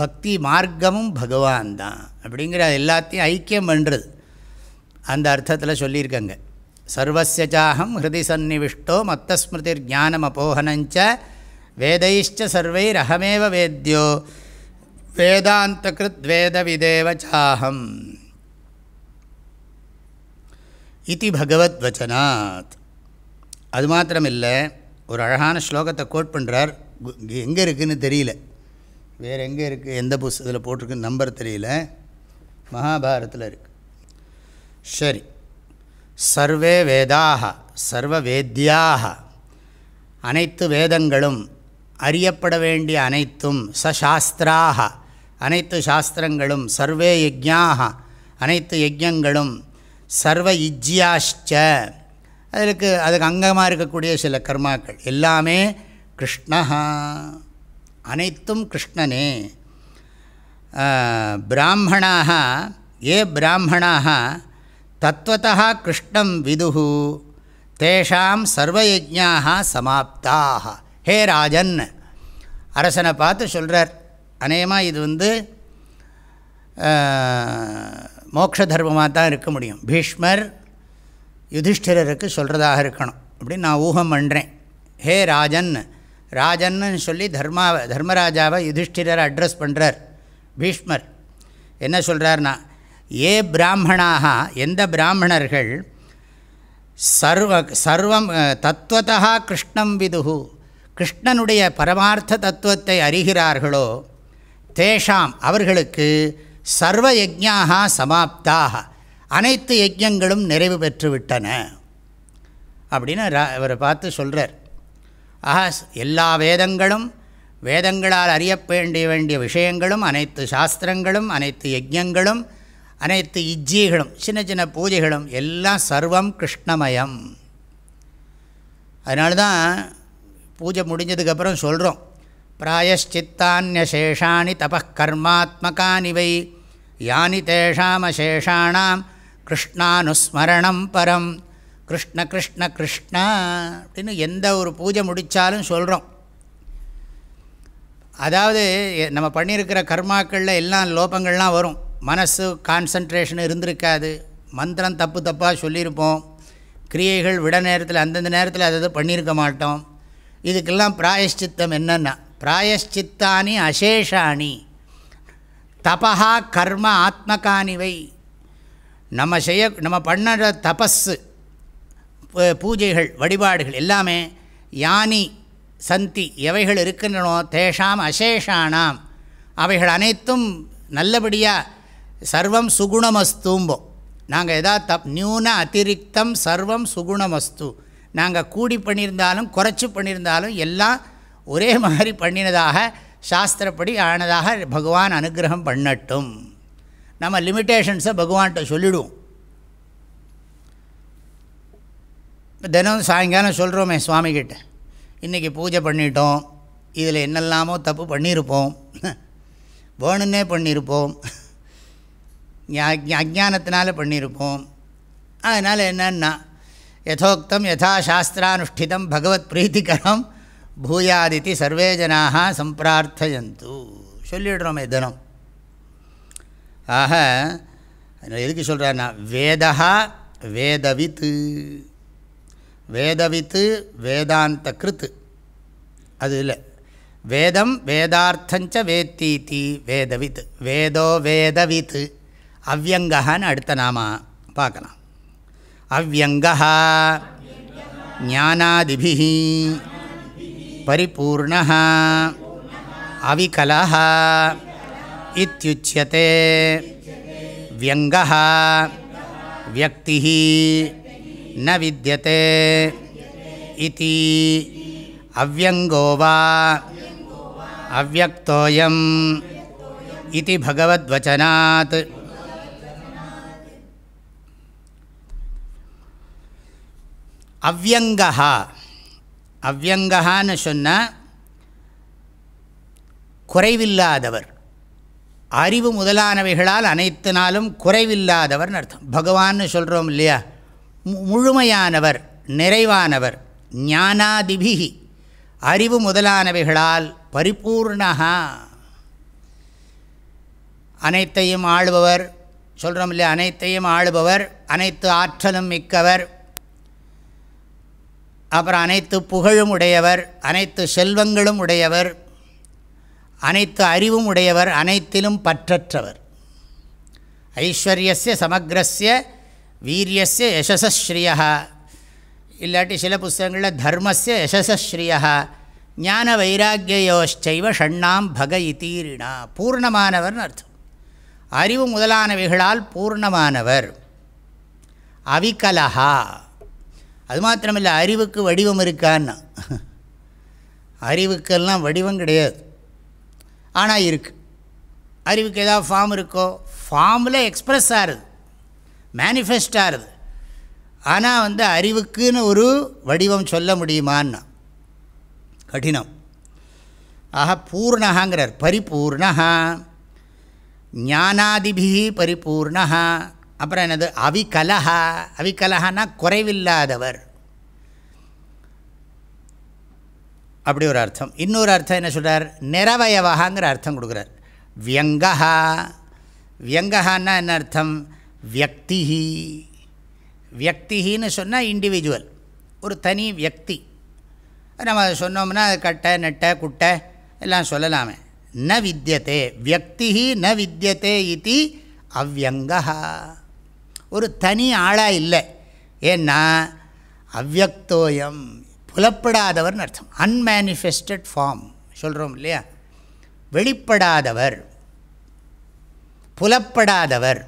பக்தி மார்க்கமும் பகவான் தான். அப்படிங்கிற எல்லாத்தையும் ஐக்கியம் பண்ணுறது அந்த அர்த்தத்தில் சொல்லியிருக்கங்க. சர்வசாஹம் ஹிருதி சந்நிவிஷ்டோ மத்தஸ்மிருதிர் ஞானம் அபோகனஞ்ச வேதைஷ்ட சர்வைர் வேத்யோ வேதாந்த கிருத் சாகம் இது பகவத் வச்சனாத் அது மாத்திரமில்லை ஒரு அழகான ஸ்லோகத்தை கோட் பண்ணுறார் எங்கே இருக்குதுன்னு தெரியல வேறு எங்கே இருக்குது எந்த புஸ்தகத்தில் போட்டிருக்குன்னு நம்பர் தெரியல மகாபாரத்தில் இருக்குது சரி சர்வே வேதாக சர்வ வேத்யாக அனைத்து வேதங்களும் அறியப்பட வேண்டிய அனைத்தும் சசாஸ்திராக அனைத்து சாஸ்திரங்களும் சர்வே யஜ்யாக அனைத்து யஜ்யங்களும் சர்வ இஜ்யாஷ்ச. அதுக்கு அதுக்கு அங்கமாக இருக்கக்கூடிய சில கர்மாக்கள். எல்லாமே கிருஷ்ணா அனைத்தும் கிருஷ்ணனே. பிராமணாக ஏ பிராமணாக தத்வதா கிருஷ்ணம் விதுகு தேஷாம் சர்வயஜாக சமாப்தாக ஹே ராஜன். அரசனை பார்த்து சொல்கிறார் அநேகமாக இது வந்து மோக்ஷ தர்மமாக தான் இருக்க முடியும். பீஷ்மர் யுதிஷ்டிரருக்கு சொல்கிறதாக இருக்கணும். அப்படின்னு நான் ஊகம் பண்ணுறேன் ஹே ராஜன். ராஜன்னு சொல்லி தர்மாவை தர்மராஜாவை யுதிஷ்டிரரை அட்ரஸ் பண்ணுறார் பீஷ்மர். என்ன சொல்கிறார்னா ஏ பிராமணாக எந்த பிராமணர்கள் சர்வ சர்வம் தத்துவத்தா கிருஷ்ணம் விதுகு கிருஷ்ணனுடைய பரமார்த்த தத்துவத்தை அறிகிறார்களோ தேஷாம் அவர்களுக்கு சர்வ யஜ்யாக சமாப்தாக அனைத்து யஜ்யங்களும் நிறைவு பெற்றுவிட்டன. அப்படின்னு அவரை பார்த்து சொல்கிறார் ஆஹா எல்லா வேதங்களும் வேதங்களால் அறிய வேண்டிய வேண்டிய விஷயங்களும் அனைத்து சாஸ்திரங்களும் அனைத்து யஜ்யங்களும் அனைத்து இஜ்ஜிகளும் சின்ன சின்ன பூஜைகளும் எல்லாம் சர்வம் கிருஷ்ணமயம். அதனால தான் பூஜை முடிஞ்சதுக்கப்புறம் சொல்கிறோம் பிராயஷ்சித்தானியசேஷாணி தபக்கர்மாத்மகானிவை யானி தேஷாமசேஷாணாம் கிருஷ்ணானுஸ்மரணம் பரம் கிருஷ்ண கிருஷ்ண கிருஷ்ணா அப்படின்னு எந்த ஒரு பூஜை முடித்தாலும் சொல்கிறோம் அதாவது நம்ம பண்ணியிருக்கிற கர்மாக்களில் எல்லாம் லோபங்கள்லாம் வரும். மனசு கான்சன்ட்ரேஷன் இருந்திருக்காது. மந்திரம் தப்பு தப்பாக சொல்லியிருப்போம். கிரியைகள் விட நேரத்தில் அந்தந்த நேரத்தில் அதை பண்ணியிருக்க மாட்டோம். இதுக்கெல்லாம் பிராயஷ்சித்தம் என்னென்னா பிராயஷ்சித்தானி அசேஷாணி தபா கர்ம ஆத்மகானிவை. நம்ம செய்ய நம்ம பண்ணுற தபஸ்ஸு பூஜைகள் வழிபாடுகள் எல்லாமே யானி சந்தி எவைகள் இருக்கின்றனோ தேஷாம் அசேஷானாம். அவைகள் அனைத்தும் நல்லபடியாக சர்வம் சுகுணமஸ்தூம்போம் நாங்கள் எதா தப் நியூன அதிரிக்தம் சர்வம் சுகுணமஸ்து. நாங்கள் கூடி பண்ணியிருந்தாலும் குறைச்சி பண்ணியிருந்தாலும் எல்லாம் ஒரே மாதிரி பண்ணினதாக சாஸ்திரப்படி ஆனதாக பகவான் அனுகிரகம் பண்ணட்டும். நம்ம லிமிட்டேஷன்ஸை பகவான்கிட்ட சொல்லிவிடுவோம் இப்போ தினம் சாயங்காலம் சொல்கிறோமே சுவாமிகிட்ட. இன்றைக்கி பூஜை பண்ணிட்டோம். இதில் என்னெல்லாமோ தப்பு பண்ணியிருப்போம். வேணுன்னே பண்ணியிருப்போம். அஜானத்தினால பண்ணியிருப்போம் அதனால் என்னன்னா யதோக்தம் யதா சாஸ்திரானுஷ்டிதம் பகவத் பிரீத்திகரம் பூயாதித்தி சர்வே ஜனாக சம்பிரார்த்தயந்து. சொல்லிடுறோமே தினம் ஆக எதுக்கு சொல்கிறாருன்னா வேதா வேதவித்து. வேதவித்து வேதாந்த கிருத்து. அது இல்லை. வேதம் வேதார்த்தஞ்ச வேத்தீதி வேதவித் வேதோ வேதவித்து. அவ்யங்கஹான்னு அடுத்த நாம பார்க்கலாம். அவ்யங்கா ஞானாதிபி பரிபூர்ண அவிகல இத்தியுச்சியதே வியங்க வியக்தி ந வித்தியதே இதி அவ்யங்கோவா அவ்வக்தோயம் இது பகவத்வச்சனாத் அவ்யங்கா அவ்யங்கான்னு சொன்னால் குறைவில்லாதவர். அறிவு முதலானவைகளால் அனைத்து நாளும் குறைவில்லாதவர்னு அர்த்தம். பகவான்னு சொல்கிறோம் இல்லையா? முழுமையானவர் நிறைவானவர் ஞானாதிபிகி அறிவு முதலானவைகளால் பரிபூர்ணகா அனைத்தையும் ஆளுபவர் சொல்கிறோம் இல்லையா? அனைத்தையும் ஆளுபவர் அனைத்து ஆற்றலும் மிக்கவர் அப்புறம் அனைத்து புகழும் உடையவர் அனைத்து செல்வங்களும் உடையவர் அனைத்து அறிவும் உடையவர் அனைத்திலும் பற்றற்றவர். ஐஸ்வர்யஸ்ய சமக்ரஸ்ய வீரியஸ்ய யசஸ்ஸ்ரீயா இல்லாட்டி சில புஸ்தகங்களில் தர்மஸ்ய யசஸ்ஸ்ரீயா ஞான வைராக்கியோஷ்சைவ ஷண்ணாம் பக இதீரிணா பூர்ணமானவர்னு அர்த்தம். அறிவு முதலானவைகளால் பூர்ணமானவர். அவிகலஹா. அது மாத்திரமில்லை அறிவுக்கு வடிவம் இருக்கான்னா. அறிவுக்கெல்லாம் வடிவம் கிடையாது. ஆனால் இருக்குது அறிவுக்கு ஏதாவது ஃபார்ம் இருக்கோ ஃபார்மில் எக்ஸ்ப்ரெஸ் ஆகுது மேனிஃபெஸ்ட் ஆகுது ஆனால் வந்து அறிவுக்குன்னு ஒரு வடிவம் சொல்ல முடியுமான்னா கடினம். ஆக பூர்ணகாங்கிறார் பரிபூர்ணா ஞானாதிபி பரிபூர்ணா அப்புறம் என்னது? அவிகலஹா. அவிகலஹான்னா குறைவில்லாதவர். அப்படி ஒரு அர்த்தம். இன்னொரு அர்த்தம் என்ன சொல்கிறார் நிறவயவகாங்கிற அர்த்தம் கொடுக்குறார். வியங்கஹா. வியங்கஹான்னா என்ன அர்த்தம்? வியக்திஹி. வியக்திஹின்னு சொன்னால் இண்டிவிஜுவல் ஒரு தனி வியக்தி. நம்ம சொன்னோம்னா அது கட்டை நெட்டை குட்டை எல்லாம் சொல்லலாமே. ந வித்தியதே. வியக்தி ந வித்தியதே இது அவ்வங்கா ஒரு தனி ஆளாக இல்லை. ஏன்னா அவ்வக்தோயம் புலப்படாதவர்னு அர்த்தம். அன்மேனிஃபெஸ்டட் ஃபார்ம் சொல்கிறோம் இல்லையா? வெளிப்படாதவர் புலப்படாதவர்.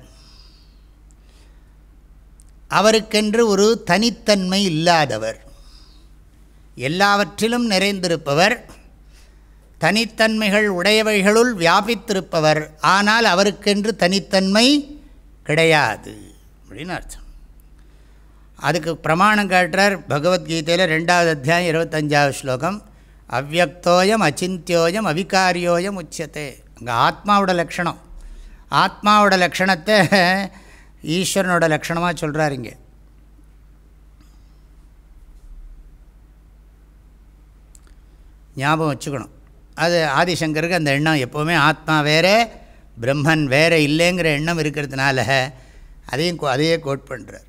அவருக்கென்று ஒரு தனித்தன்மை இல்லாதவர். எல்லாவற்றிலும் நிறைந்திருப்பவர் தனித்தன்மைகள் உடையவைகளுள் வியாபித்திருப்பவர். ஆனால் அவருக்கென்று தனித்தன்மை கிடையாது. அப்படின்னு அர்த்தம். அதுக்கு பிரமாணம் காட்டுறார் பகவத்கீதையில் ரெண்டாவது அத்தியாயம் இருபத்தஞ்சாவது ஸ்லோகம். அவ்வக்தோயம் அச்சிந்தியோயம் அவிகாரியோயம் உச்சத்தை அங்கே ஆத்மாவோட லக்ஷணம் ஆத்மாவோட லக்ஷணத்தை ஈஸ்வரனோட லக்ஷணமாக சொல்கிறார் இங்கே. ஞாபகம் வச்சுக்கணும். அது ஆதிசங்கருக்கு அந்த எண்ணம் எப்போவுமே ஆத்மா வேறு பிரம்மன் வேறு இல்லைங்கிற எண்ணம் இருக்கிறதுனால அதையும் அதையே கோட் பண்ணுறார்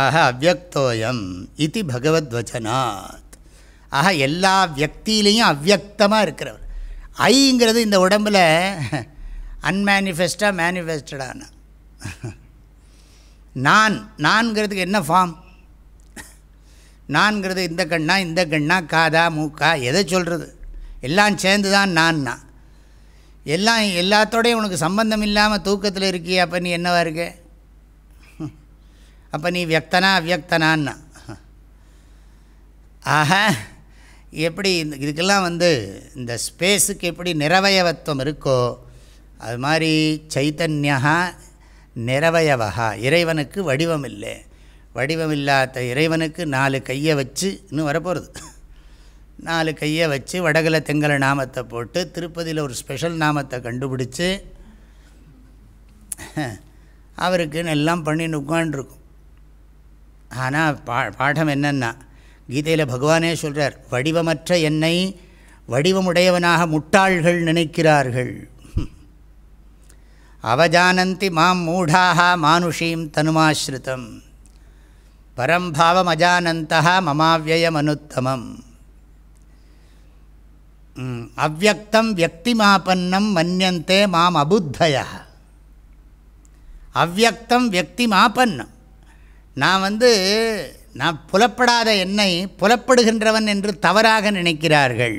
ஆக அவ்வக்தோயம் இது பகவத்வச்சனாத். ஆக எல்லா வியக்தியிலையும் அவ்வக்தமாக இருக்கிறவர். ஐங்கிறது இந்த உடம்பில் அன்மேனிஃபெஸ்டாக மேனிஃபெஸ்டடான நான் நான்கிறதுக்கு என்ன ஃபார்ம் நான்கிறது இந்த கண்ணா இந்த கண்ணா காதா மூக்கா எதை சொல்கிறது எல்லாம் சேர்ந்து தான் நான்னா. எல்லாம் எல்லாத்தோடையும் உனக்கு சம்பந்தம் இல்லாமல் தூக்கத்தில் இருக்கியா அப்போ நீ என்னவா இருக்க? அப்போ நீ வியக்தனா அவ்வக்தனான்னா ஆக எப்படி இந்த இதுக்கெல்லாம் வந்து இந்த ஸ்பேஸுக்கு எப்படி நிறவயவத்துவம் இருக்கோ அது மாதிரி சைத்தன்யா நிறவயவா இறைவனுக்கு வடிவம் இல்லை வடிவம் இல்லாத இறைவனுக்கு நாலு கையை வச்சு இன்னும் வரப்போகிறது நாலு கையை வச்சு வடகல தெங்கல நாமத்தை போட்டு திருப்பதியில் ஒரு ஸ்பெஷல் நாமத்தை கண்டுபிடிச்சி அவருக்குன்னு எல்லாம் பண்ணின்னு உட்காண்டிருக்கும் ஆனால் பா பாடம் என்னென்னா கீதையில் பகவானே சொல்கிறார் வடிவமற்ற என்னை வடிவமுடையவனாக முட்டாள்கள் நினைக்கிறார்கள். அவஜானந்தி மாம் மூடாக மானுஷீம் தனுமாஸ்ருதம். பரம்பாவம் அஜானந்தா மமாவியம் அனுத்தமம் அவ்வக்தம் வியக்திமாபன்னம் மன்னியந்தே மாம் அபுத்தய அவ்வக்தம் வியக்திமாபன்னம். நான் வந்து நான் புலப்படாத என்னை புலப்படுகின்றவன் என்று தவறாக நினைக்கிறார்கள்.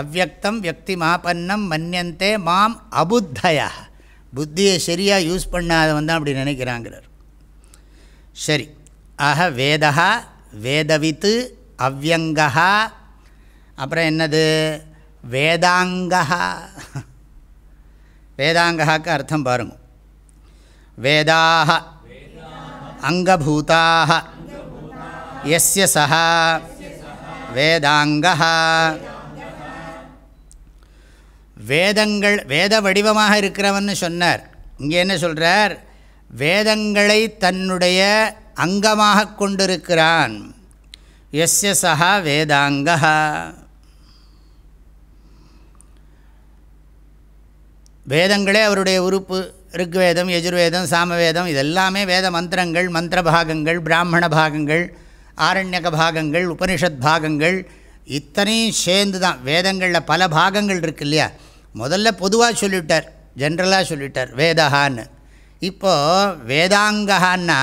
அவ்வக்தம் வியக்திமாபன்னம் மன்னியந்தே மாம் அபுத்தய. புத்தியை சரியாக யூஸ் பண்ணாதவன் தான் அப்படி நினைக்கிறாங்கிறார். சரி ஆக வேதா வேதவித்து அவ்யங்கா அப்புறம் என்னது? வேதாங்கா வேதாங்காக்கு அர்த்தம் பாருங்க. வேதாக அங்கபூதாக எஸ்ய சா வேதாங்கா வேதங்கள் வேத வடிவமாக இருக்கிறவன் சொன்னார். இங்கே என்ன சொல்கிறார் வேதங்களை தன்னுடைய அங்கமாக கொண்டிருக்கிறான். எஸ்ய சா வேதாங்க வேதங்களே அவருடைய உறுப்பு. ருக்வேதம் யஜுர்வேதம் சாமவேதம் இதெல்லாமே வேத மந்திரங்கள் மந்திர பாகங்கள் பிராமண பாகங்கள் ஆரண்யக பாகங்கள் உபனிஷத் பாகங்கள். இத்தனையும் சேர்ந்து தான் வேதங்களில் பல பாகங்கள் இருக்கு இல்லையா முதல்ல பொதுவாக சொல்லிவிட்டார். ஜென்ரலாக சொல்லிட்டார் வேதஹான்னு இப்போது வேதாங்கஹான்னா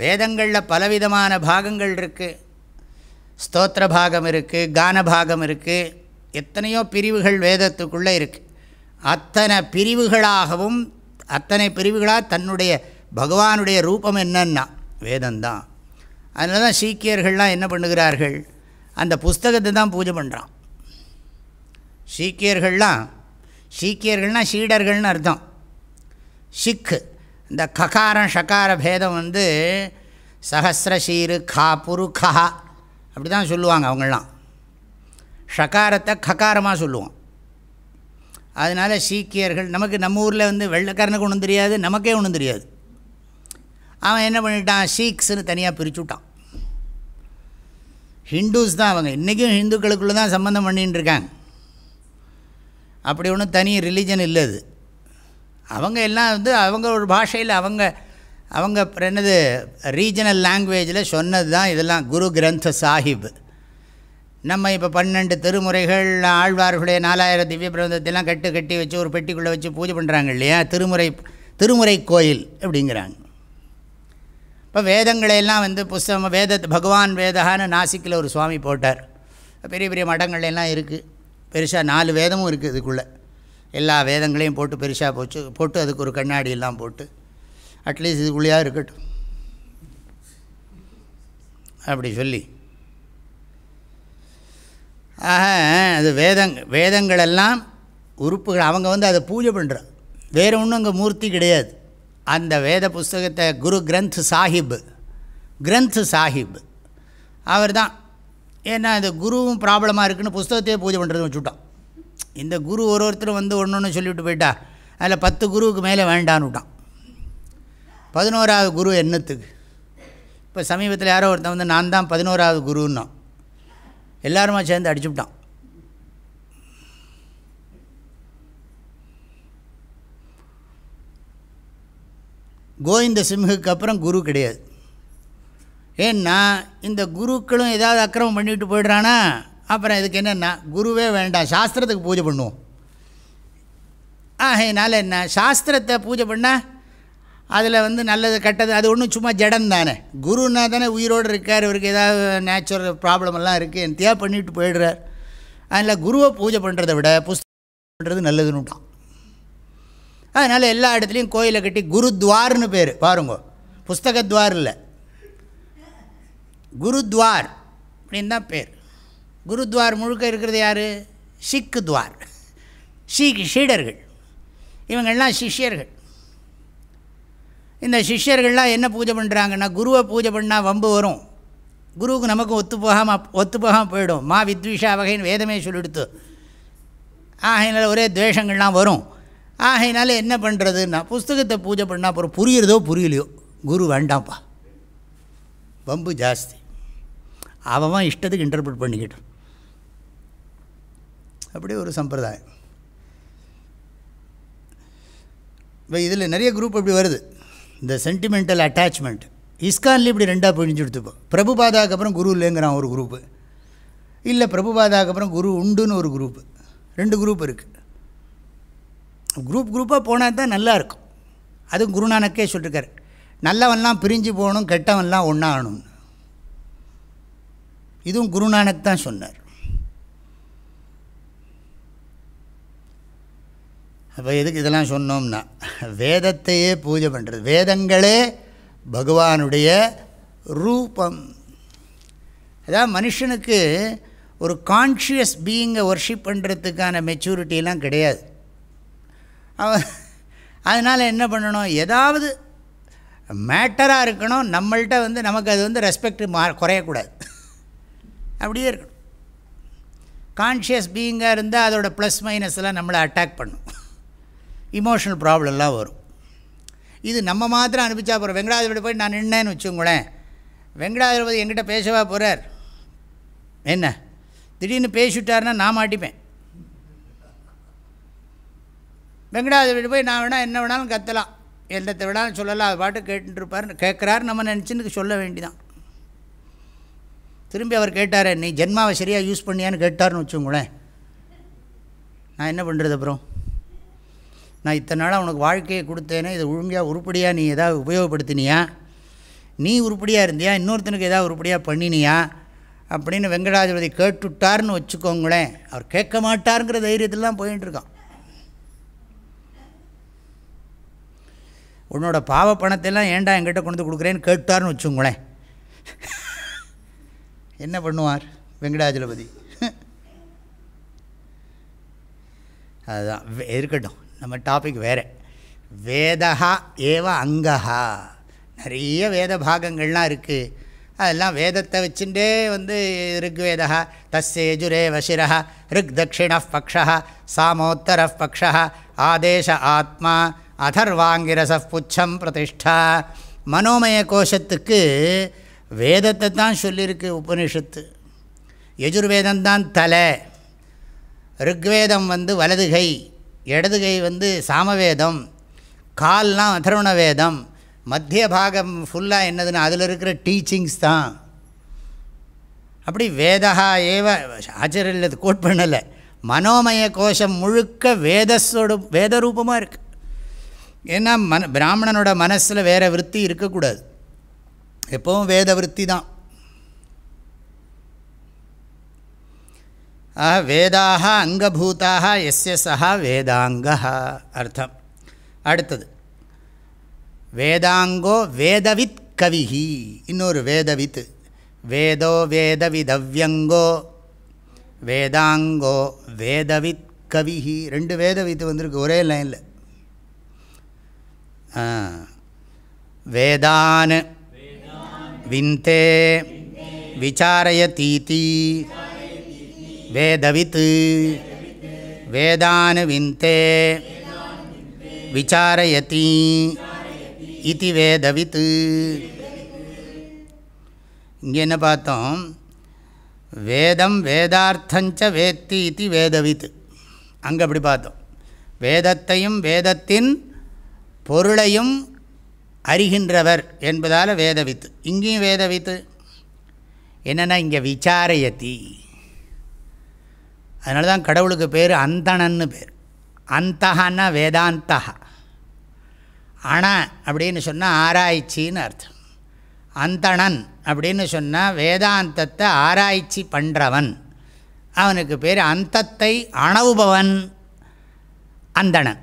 வேதங்களில் பலவிதமான பாகங்கள் இருக்குது ஸ்தோத்திர பாகம் இருக்குது கான பாகம் இருக்குது எத்தனையோ பிரிவுகள் வேதத்துக்குள்ளே இருக்குது அத்தனை பிரிவுகளாகவும் அத்தனை பிரிவுகளாக தன்னுடைய பகவானுடைய ரூபம் என்னன்னா? வேதந்தான் அதனால தான் சீக்கியர்கள்லாம் என்ன பண்ணுகிறார்கள்? அந்த புஸ்தகத்தை தான் பூஜை பண்ணுறான் சீக்கியர்கள்லாம் சீக்கியர்கள்னால் சீடர்கள்னு அர்த்தம். சிக்கு இந்த ககாரம் ஷகார பேதம் வந்து சஹசிரசீரு கா புரு கஹா. அப்படி தான் சொல்லுவாங்க அவங்களாம் ஷகாரத்தை ககாரமாக சொல்லுவோம். அதனால் சீக்கியர்கள் நமக்கு நம்ம ஊரில் வந்து வெள்ளைக்காரனுக்கு ஒன்றும் தெரியாது நமக்கே ஒன்றும் தெரியாது. அவன் என்ன பண்ணிட்டான்? சீக்ஸ்னு தனியாக பிரித்து விட்டான் ஹிந்துஸ் தான் அவங்க. இன்றைக்கும் ஹிந்துக்களுக்குள்ளே தான் சம்மந்தம் பண்ணின்னு இருக்காங்க. அப்படி ஒன்றும் தனி ரிலீஜன் இல்லை அது. அவங்க எல்லாம் வந்து அவங்க ஒரு பாஷையில் அவங்க அவங்க என்னது ரீஜனல் லாங்குவேஜில் சொன்னது தான் இதெல்லாம் குரு கிரந்த சாஹிப். நம்ம இப்போ பன்னெண்டு திருமுறைகள் ஆழ்வார்களுடைய நாலாயிரம் திவ்ய பிரபந்தத்தெல்லாம் கட்டு கட்டி வச்சு ஒரு பெட்டிக்குள்ளே வச்சு பூஜை பண்ணுறாங்க இல்லையா? திருமுறை திருமுறை கோயில் அப்படிங்கிறாங்க. இப்போ வேதங்களையெல்லாம் வந்து புஸ்தகம் வேத பகவான் வேதகான்னு நாசிக்கில் ஒரு சுவாமி போட்டார். பெரிய பெரிய மடங்கள் எல்லாம் இருக்குது பெருசாக நாலு வேதமும் இருக்குது இதுக்குள்ளே. எல்லா வேதங்களையும் போட்டு பெருசாக போச்சு போட்டு அதுக்கு ஒரு கண்ணாடி எல்லாம் போட்டு. அட்லீஸ்ட் இதுக்குள்ளேயா இருக்கட்டும். அப்படி சொல்லி. ஆக அது வேதங் வேதங்களெல்லாம் உறுப்புகள். அவங்க வந்து அதை பூஜை பண்ணுறோம் வேறு ஒன்றும் அங்கே மூர்த்தி கிடையாது. அந்த வேத புஸ்தகத்தை குரு கிரந்த் சாஹிப் கிரந்த் சாஹிப் அவர் தான் ஏன்னா இந்த குருவும் ப்ராப்ளமாக இருக்குன்னு புஸ்தகத்தையே பூஜை பண்ணுறது வச்சுட்டான். இந்த குரு ஒரு ஒருத்தரும் வந்து ஒன்று ஒன்று சொல்லிவிட்டு போயிட்டா அதில் பத்து குருவுக்கு மேலே வேண்டான்னு விட்டான். பதினோராவது குரு என்னத்துக்கு? இப்போ சமீபத்தில் யாரோ ஒருத்தன் வந்து நான் தான் பதினோராவது குருன்னோம் எல்லாருமா சேர்ந்து அடிச்சுவிட்டான் கோவிந்த சிம்ஹுக்கு அப்புறம் குரு கிடையாது. ஏன்னா இந்த குருக்களும் ஏதாவது அக்கிரமம் பண்ணிட்டு போயிடுறானா? அப்புறம் இதுக்கு என்னென்னா குருவே வேண்டாம் சாஸ்திரத்துக்கு பூஜை பண்ணுவோம். ஆகையினால என்ன சாஸ்திரத்தை பூஜை பண்ணால் அதில் வந்து நல்லது கெட்டது அது ஒன்றும் சும்மா ஜடம் தானே. குருன்னா தானே உயிரோடு இருக்கார் இவருக்கு ஏதாவது நேச்சுரல் ப்ராப்ளம் எல்லாம் இருக்குது என்த்தையாக பண்ணிட்டு போயிடுறார். அதில் குருவை பூஜை பண்ணுறதை விட புஸ்தகம் பண்ணுறது நல்லதுன்னுட்டான் அதனால் எல்லா இடத்துலையும் கோயிலை கட்டி குருத்வார்னு பேர். பாருங்க புஸ்தகத்வார் இல்லை. குருத்வார் அப்படின்னு தான் பேர். குருத்வார் முழுக்க இருக்கிறது யார்? சிக்கு துவார். ஷீக் ஷீடர்கள் இவங்கள்லாம் சிஷ்யர்கள். இந்த சிஷ்யர்கள்லாம் என்ன பூஜை பண்ணுறாங்கன்னா குருவை பூஜை பண்ணால் வம்பு வரும். குருவுக்கு நமக்கு ஒத்து போகாமல் ஒத்து போகாமல் போயிடும். மா வித்விஷா வகைன்னு வேதமே சொல்லிடுத்து. ஆகையினால ஒரே துவேஷங்கள்லாம் வரும். ஆகையினால என்ன பண்ணுறதுன்னா புஸ்தகத்தை பூஜை பண்ணால் அப்புறம் புரியுறதோ புரியலையோ குரு வேண்டாம்ப்பா. வம்பு ஜாஸ்தி. அவன் இஷ்டத்துக்கு இன்டர்பிரட் பண்ணிக்கிட்டோம் அப்படி ஒரு சம்பிரதாயம். இப்போ இதில் நிறைய குரூப் அப்படி வருது. இந்த சென்டிமெண்டல் அட்டாச்மெண்ட் இஸ்கான்லேயும் இப்படி ரெண்டாக பிழிஞ்சு எடுத்துப்போம் பிரபுபாதாக்கு அப்புறம் குரு இல்லைங்கிறான் ஒரு குரூப்பு இல்லை பிரபுபாதாக்கு அப்புறம் குரு உண்டுன்னு ஒரு குரூப்பு ரெண்டு குரூப் இருக்குது குரூப் குரூப்பாக போனால் தான் நல்லாயிருக்கும் அதுவும் குருநானக்கே சொல்லியிருக்காரு நல்லவன்லாம் பிரிஞ்சு போகணும் கெட்டவன்லாம் ஒன்றாகணும்னு இதுவும் குருநானக் தான் சொன்னார். அப்போ எதுக்கு இதெல்லாம் சொன்னோம்னா வேதத்தையே பூஜை பண்ணுறது வேதங்களே பகவானுடைய ரூபம். அதான் மனுஷனுக்கு ஒரு கான்ஷியஸ் பீயிங்கை ஒர்ஷிப் பண்ணுறதுக்கான மெச்சூரிட்டிலாம் கிடையாது. அவன் அதனால் என்ன பண்ணணும்? ஏதாவது மேட்டராக இருக்கணும். நம்மள்கிட்ட வந்து நமக்கு அது வந்து ரெஸ்பெக்ட் மா குறையக்கூடாது. அப்படியே இருக்கணும். கான்ஷியஸ் பீயிங்காக இருந்தால் அதோடய ப்ளஸ் மைனஸ் எல்லாம் நம்மளை அட்டாக் பண்ணும். இமோஷனல் ப்ராப்ளம்லாம் வரும். இது நம்ம மாத்திரம் அனுப்பிச்சா போகிறோம் வெங்கடாதிபதி போய் நான் நின்னேன்னு வச்சுங்களேன் வெங்கடாதிபதி எங்கிட்ட பேசவா போகிறார் என்ன? திடீர்னு பேசிவிட்டாருன்னா நான் மாட்டிப்பேன். வெங்கடாதிபதி போய் நான் வேணால் என்ன வேணாலும் கத்தலாம். என்னத்தை வேணாலும் சொல்லலாம். அது பாட்டு கேட்டுருப்பார் கேட்குறாரு. நம்ம நினச்சின்னு சொல்ல வேண்டிதான். திரும்பி அவர் கேட்டார் நீ ஜென்மாவை சரியாக யூஸ் பண்ணியான்னு கேட்டார்னு வச்சுங்களேன் நான் என்ன பண்ணுறது அப்புறம்? நான் இத்தனை நாளாக உனக்கு வாழ்க்கையை கொடுத்தேனே இதை ஒழுங்காக உருப்படியாக நீ எதாவது உபயோகப்படுத்தினியா? நீ உருப்படியாக இருந்தியா? இன்னொருத்தனுக்கு எதாவது உருப்படியாக பண்ணினியா? அப்படின்னு வெங்கடாஜபதி கேட்டுட்டார்னு வச்சுக்கோங்களேன். அவர் கேட்க மாட்டாருங்கிற தைரியத்திலாம் போயின்ட்டுருக்கான் உன்னோட பாவ பணத்தையெல்லாம் ஏன்டா என்கிட்ட கொண்டு கொடுக்குறேன்னு கேட்டார்னு வச்சுங்களேன் என்ன பண்ணுவார் வெங்கடாஜலபதி? அதுதான் இருக்கட்டும். நம்ம டாபிக் வேறு. வேதா ஏவ அங்கஹா. நிறைய வேத பாகங்கள்லாம் இருக்குது அதெல்லாம் வேதத்தை வச்சுட்டே வந்து ருக்வேதா தஸ்யேஜுரே வசிரா ரிக் தட்சிண பக்ஷா சாமோத்தர பக்ஷா ஆதேச ஆத்மா. அதர்வாங்கிரச புச்சம் பிரதிஷ்டா. மனோமய கோஷத்துக்கு வேதத்தை தான் சொல்லியிருக்கு உபனிஷத்து. யஜுர்வேதம்தான் தலை. ருக்வேதம் வந்து வலதுகை இடது கை வந்து சாமவேதம் கால்லாம் அதர்வண வேதம் மத்திய பாகம் ஃபுல்லாக என்னதுன்னு அதில் இருக்கிற டீச்சிங்ஸ் தான். அப்படி வேதா ஏவ ஆச்சரியில் கோட் பண்ணலை. மனோமய கோஷம் முழுக்க வேதஸோட வேத ரூபமாக இருக்குது ஏன்னா மன பிராமணனோட மனசில் வேறு விற்பி இருக்கக்கூடாது. எப்போவும் வேத விற்பி தான் ஆஹ வேதாக அங்கபூதாக எஸ்ய சஹா வேதாங்க அர்த்தம். அடுத்தது. வேதாங்கோ வேதவித் கவிஹி. இன்னொரு வேதவித். வேதோ வேதவிதவ்யங்கோ. வேதாங்கோ வேதவித் கவிஹி. ரெண்டு வேதவித் வந்திருக்கு ஒரே லைனில். வேதான். விந்தே. விசாரயதீதி. வேதவித் வேதானுவிந்தே. விசாரயதி. இது வேதவித் இங்கே என்ன பார்த்தோம்? வேதம் வேதார்த்தஞ்ச வேத்தி இது வேதவித் அங்கே அப்படி பார்த்தோம். வேதத்தையும் வேதத்தின் பொருளையும் அறிகின்றவர் என்பதால் வேதவித்து. இங்கேயும் வேதவித்து. என்னென்னா இங்கே விசாரயத்தி அதனால தான் கடவுளுக்கு பேர் அந்தணன்னு பேர். அந்தகன்னா வேதாந்தகா அண அப்படின்னு சொன்னால் ஆராய்ச்சின்னு அர்த்தம். அந்தணன் அப்படின்னு சொன்னால் வேதாந்தத்தை ஆராய்ச்சி பண்ணுறவன் அவனுக்கு பேர் அந்தத்தை அணவுபவன் அந்தணன்.